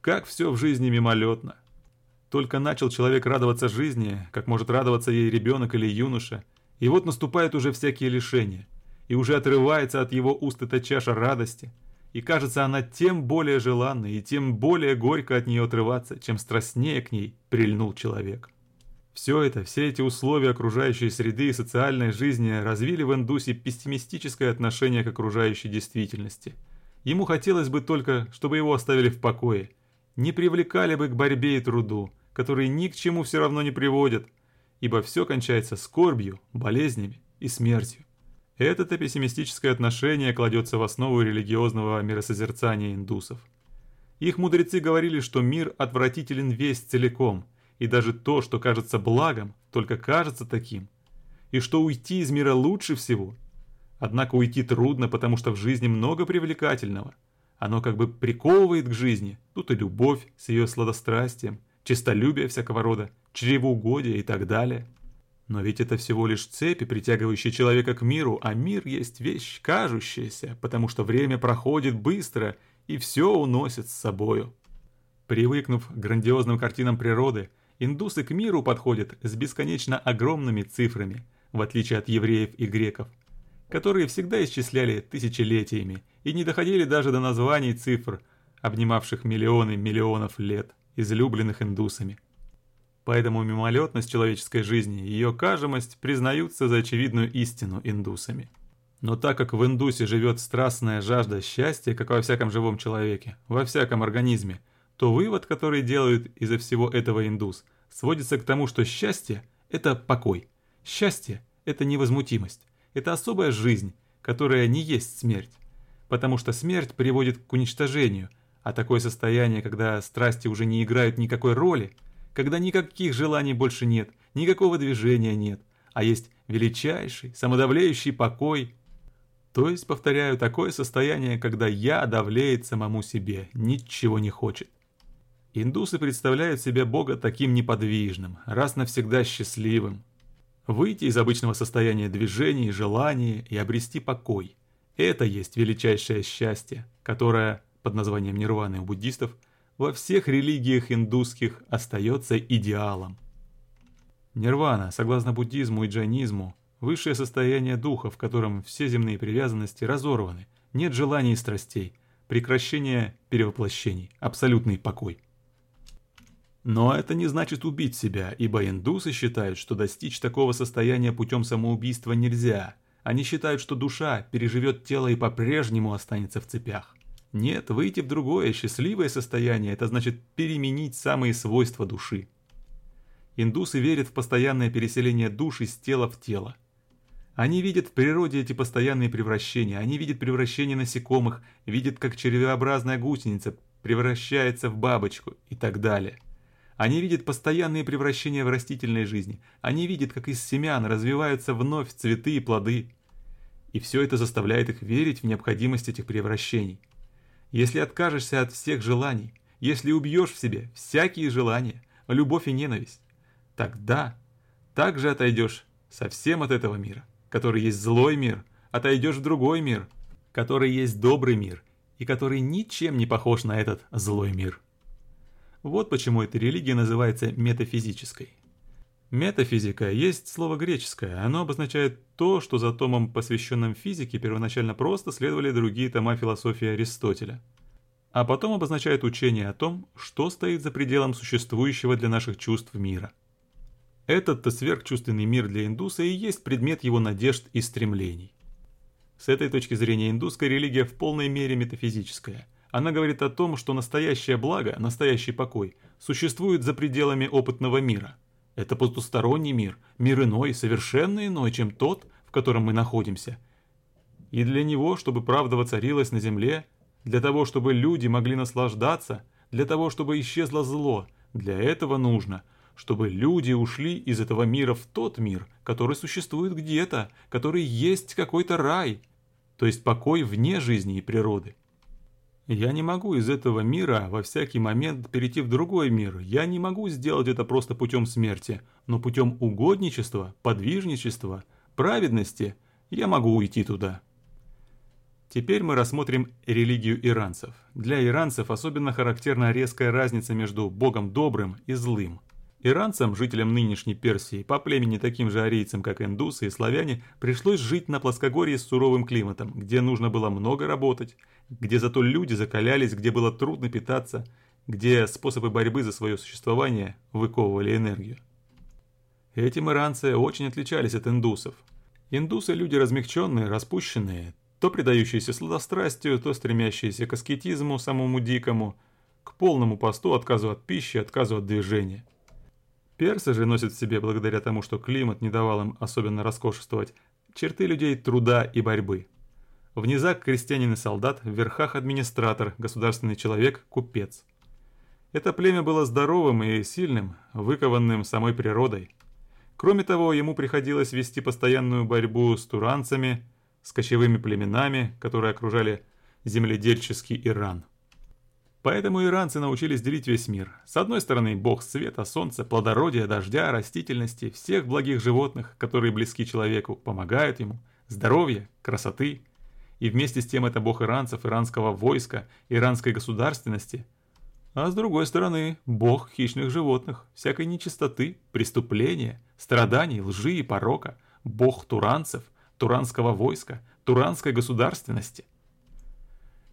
Как все в жизни мимолетно. Только начал человек радоваться жизни, как может радоваться ей ребенок или юноша, и вот наступают уже всякие лишения, и уже отрывается от его уст эта чаша радости – и кажется она тем более желанной и тем более горько от нее отрываться, чем страстнее к ней прильнул человек. Все это, все эти условия окружающей среды и социальной жизни развили в Индусе пессимистическое отношение к окружающей действительности. Ему хотелось бы только, чтобы его оставили в покое, не привлекали бы к борьбе и труду, которые ни к чему все равно не приводят, ибо все кончается скорбью, болезнями и смертью. Это-то пессимистическое отношение кладется в основу религиозного миросозерцания индусов. Их мудрецы говорили, что мир отвратителен весь целиком, и даже то, что кажется благом, только кажется таким, и что уйти из мира лучше всего. Однако уйти трудно, потому что в жизни много привлекательного. Оно как бы приковывает к жизни, тут и любовь с ее сладострастием, честолюбие всякого рода, чревоугодие и так далее – но ведь это всего лишь цепи, притягивающие человека к миру, а мир есть вещь кажущаяся, потому что время проходит быстро и все уносит с собою. Привыкнув к грандиозным картинам природы, индусы к миру подходят с бесконечно огромными цифрами, в отличие от евреев и греков, которые всегда исчисляли тысячелетиями и не доходили даже до названий цифр, обнимавших миллионы миллионов лет, излюбленных индусами. Поэтому мимолетность человеческой жизни и ее кажемость признаются за очевидную истину индусами. Но так как в индусе живет страстная жажда счастья, как во всяком живом человеке, во всяком организме, то вывод, который делают из-за всего этого индус, сводится к тому, что счастье – это покой. Счастье – это невозмутимость. Это особая жизнь, которая не есть смерть. Потому что смерть приводит к уничтожению, а такое состояние, когда страсти уже не играют никакой роли – когда никаких желаний больше нет, никакого движения нет, а есть величайший, самодавляющий покой. То есть, повторяю, такое состояние, когда «я» давлеет самому себе, ничего не хочет. Индусы представляют себе Бога таким неподвижным, раз навсегда счастливым. Выйти из обычного состояния движения и желания и обрести покой – это есть величайшее счастье, которое, под названием нирваны у буддистов – во всех религиях индусских остается идеалом. Нирвана, согласно буддизму и джайнизму, высшее состояние духа, в котором все земные привязанности разорваны, нет желаний и страстей, прекращение перевоплощений, абсолютный покой. Но это не значит убить себя, ибо индусы считают, что достичь такого состояния путем самоубийства нельзя. Они считают, что душа переживет тело и по-прежнему останется в цепях. Нет, выйти в другое, счастливое состояние – это значит переменить самые свойства души. Индусы верят в постоянное переселение души из тела в тело. Они видят в природе эти постоянные превращения, они видят превращение насекомых, видят, как червеобразная гусеница превращается в бабочку и так далее. Они видят постоянные превращения в растительной жизни, они видят, как из семян развиваются вновь цветы и плоды. И все это заставляет их верить в необходимость этих превращений – если откажешься от всех желаний, если убьешь в себе всякие желания, любовь и ненависть, тогда также отойдешь совсем от этого мира, который есть злой мир, отойдешь в другой мир, который есть добрый мир и который ничем не похож на этот злой мир. Вот почему эта религия называется метафизической. Метафизика есть слово греческое, оно обозначает то, что за томом, посвященным физике, первоначально просто следовали другие тома философии Аристотеля. А потом обозначает учение о том, что стоит за пределом существующего для наших чувств мира. Этот-то сверхчувственный мир для индуса и есть предмет его надежд и стремлений. С этой точки зрения индусская религия в полной мере метафизическая. Она говорит о том, что настоящее благо, настоящий покой, существует за пределами опытного мира – Это потусторонний мир, мир иной, совершенно иной, чем тот, в котором мы находимся. И для него, чтобы правда воцарилась на земле, для того, чтобы люди могли наслаждаться, для того, чтобы исчезло зло, для этого нужно, чтобы люди ушли из этого мира в тот мир, который существует где-то, который есть какой-то рай, то есть покой вне жизни и природы. Я не могу из этого мира во всякий момент перейти в другой мир. Я не могу сделать это просто путем смерти, но путем угодничества, подвижничества, праведности я могу уйти туда. Теперь мы рассмотрим религию иранцев. Для иранцев особенно характерна резкая разница между Богом добрым и злым – Иранцам, жителям нынешней Персии, по племени таким же арийцам, как индусы и славяне, пришлось жить на плоскогорье с суровым климатом, где нужно было много работать, где зато люди закалялись, где было трудно питаться, где способы борьбы за свое существование выковывали энергию. Этим иранцы очень отличались от индусов. Индусы – люди размягченные, распущенные, то предающиеся сладострастию, то стремящиеся к аскетизму самому дикому, к полному посту, отказу от пищи, отказу от движения. Персы же носят в себе, благодаря тому, что климат не давал им особенно роскошествовать, черты людей труда и борьбы. В низах крестьянин и солдат, в верхах администратор, государственный человек, купец. Это племя было здоровым и сильным, выкованным самой природой. Кроме того, ему приходилось вести постоянную борьбу с туранцами, с кочевыми племенами, которые окружали земледельческий Иран. Поэтому иранцы научились делить весь мир. С одной стороны, бог света, солнца, плодородия, дождя, растительности, всех благих животных, которые близки человеку, помогают ему, здоровья, красоты. И вместе с тем это бог иранцев, иранского войска, иранской государственности. А с другой стороны, бог хищных животных, всякой нечистоты, преступления, страданий, лжи и порока, бог туранцев, туранского войска, туранской государственности.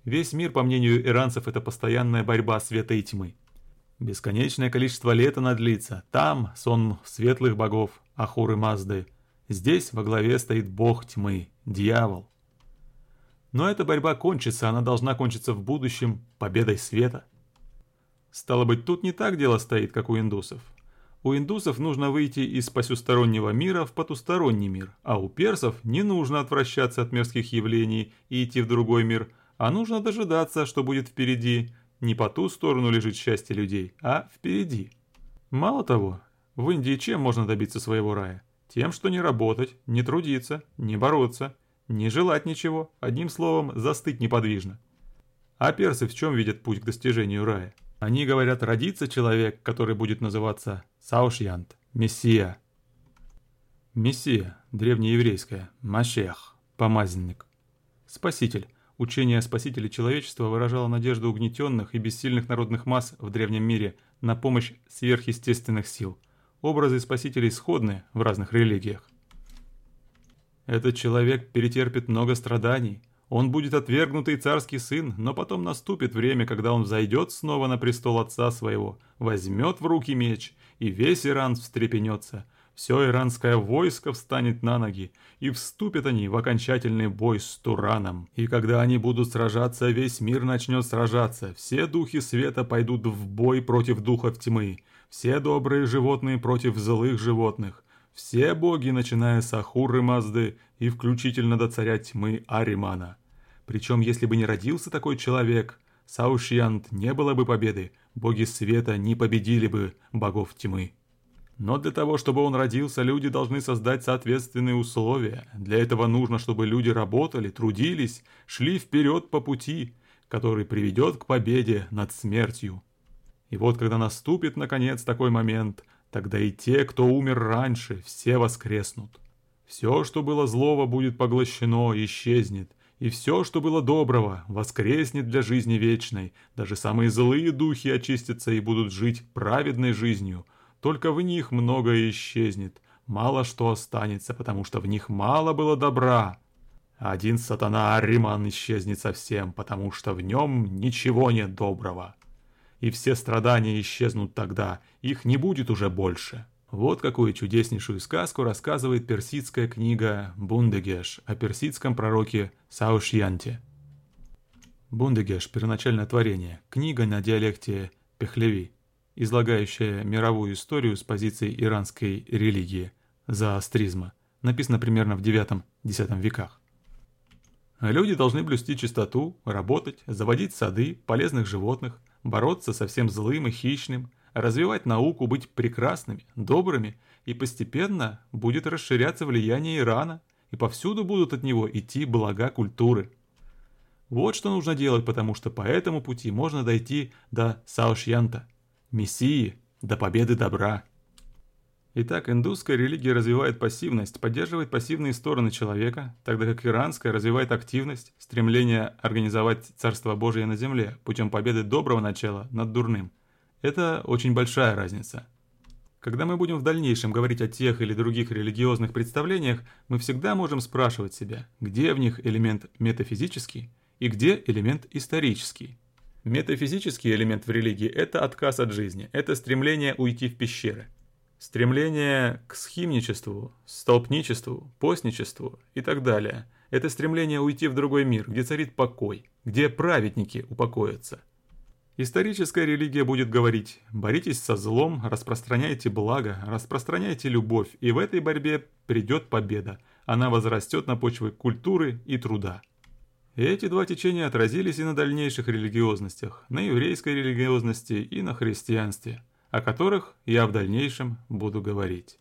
Весь мир, по мнению иранцев, это постоянная борьба света и тьмы. Бесконечное количество лет она длится. Там сон светлых богов, Ахуры Мазды. Здесь во главе стоит бог тьмы, дьявол. Но эта борьба кончится, она должна кончиться в будущем победой света. Стало быть, тут не так дело стоит, как у индусов. У индусов нужно выйти из посюстороннего мира в потусторонний мир, а у персов не нужно отвращаться от мирских явлений и идти в другой мир – а нужно дожидаться, что будет впереди. Не по ту сторону лежит счастье людей, а впереди. Мало того, в Индии чем можно добиться своего рая? Тем, что не работать, не трудиться, не бороться, не желать ничего, одним словом, застыть неподвижно. А персы в чем видят путь к достижению рая? Они говорят, родится человек, который будет называться Саушьянт, Мессия. Мессия, древнееврейская, Машех, помазанник. Спаситель, Учение о спасителе человечества выражало надежду угнетенных и бессильных народных масс в древнем мире на помощь сверхъестественных сил. Образы спасителей сходны в разных религиях. Этот человек перетерпит много страданий. Он будет отвергнутый царский сын, но потом наступит время, когда он взойдет снова на престол отца своего, возьмет в руки меч, и весь Иран встрепенется – все иранское войско встанет на ноги, и вступят они в окончательный бой с Тураном. И когда они будут сражаться, весь мир начнет сражаться, все духи света пойдут в бой против духов тьмы, все добрые животные против злых животных, все боги, начиная с Ахуры Мазды и включительно до царя тьмы Аримана. Причем, если бы не родился такой человек, Саушьянт не было бы победы, боги света не победили бы богов тьмы. Но для того, чтобы он родился, люди должны создать соответственные условия. Для этого нужно, чтобы люди работали, трудились, шли вперед по пути, который приведет к победе над смертью. И вот когда наступит, наконец, такой момент, тогда и те, кто умер раньше, все воскреснут. Все, что было злого, будет поглощено, исчезнет, и все, что было доброго, воскреснет для жизни вечной. Даже самые злые духи очистятся и будут жить праведной жизнью – только в них многое исчезнет, мало что останется, потому что в них мало было добра. Один сатана Ариман исчезнет совсем, потому что в нем ничего нет доброго. И все страдания исчезнут тогда, их не будет уже больше. Вот какую чудеснейшую сказку рассказывает персидская книга Бундегеш о персидском пророке Саушьянте. Бундегеш – первоначальное творение, книга на диалекте Пехлеви. Излагающая мировую историю с позиции иранской религии, зоастризма, написана примерно в IX-X веках. Люди должны блюсти чистоту, работать, заводить сады, полезных животных, бороться со всем злым и хищным, развивать науку, быть прекрасными, добрыми, и постепенно будет расширяться влияние Ирана, и повсюду будут от него идти блага культуры. Вот что нужно делать, потому что по этому пути можно дойти до Саушьянта, Мессии, до победы добра. Итак, индусская религия развивает пассивность, поддерживает пассивные стороны человека, тогда как иранская развивает активность, стремление организовать Царство Божие на земле путем победы доброго начала над дурным. Это очень большая разница. Когда мы будем в дальнейшем говорить о тех или других религиозных представлениях, мы всегда можем спрашивать себя, где в них элемент метафизический и где элемент исторический. Метафизический элемент в религии – это отказ от жизни, это стремление уйти в пещеры. Стремление к схимничеству, столпничеству, постничеству и так далее – это стремление уйти в другой мир, где царит покой, где праведники упокоятся. Историческая религия будет говорить «боритесь со злом, распространяйте благо, распространяйте любовь, и в этой борьбе придет победа, она возрастет на почве культуры и труда». И эти два течения отразились и на дальнейших религиозностях, на еврейской религиозности и на христианстве, о которых я в дальнейшем буду говорить.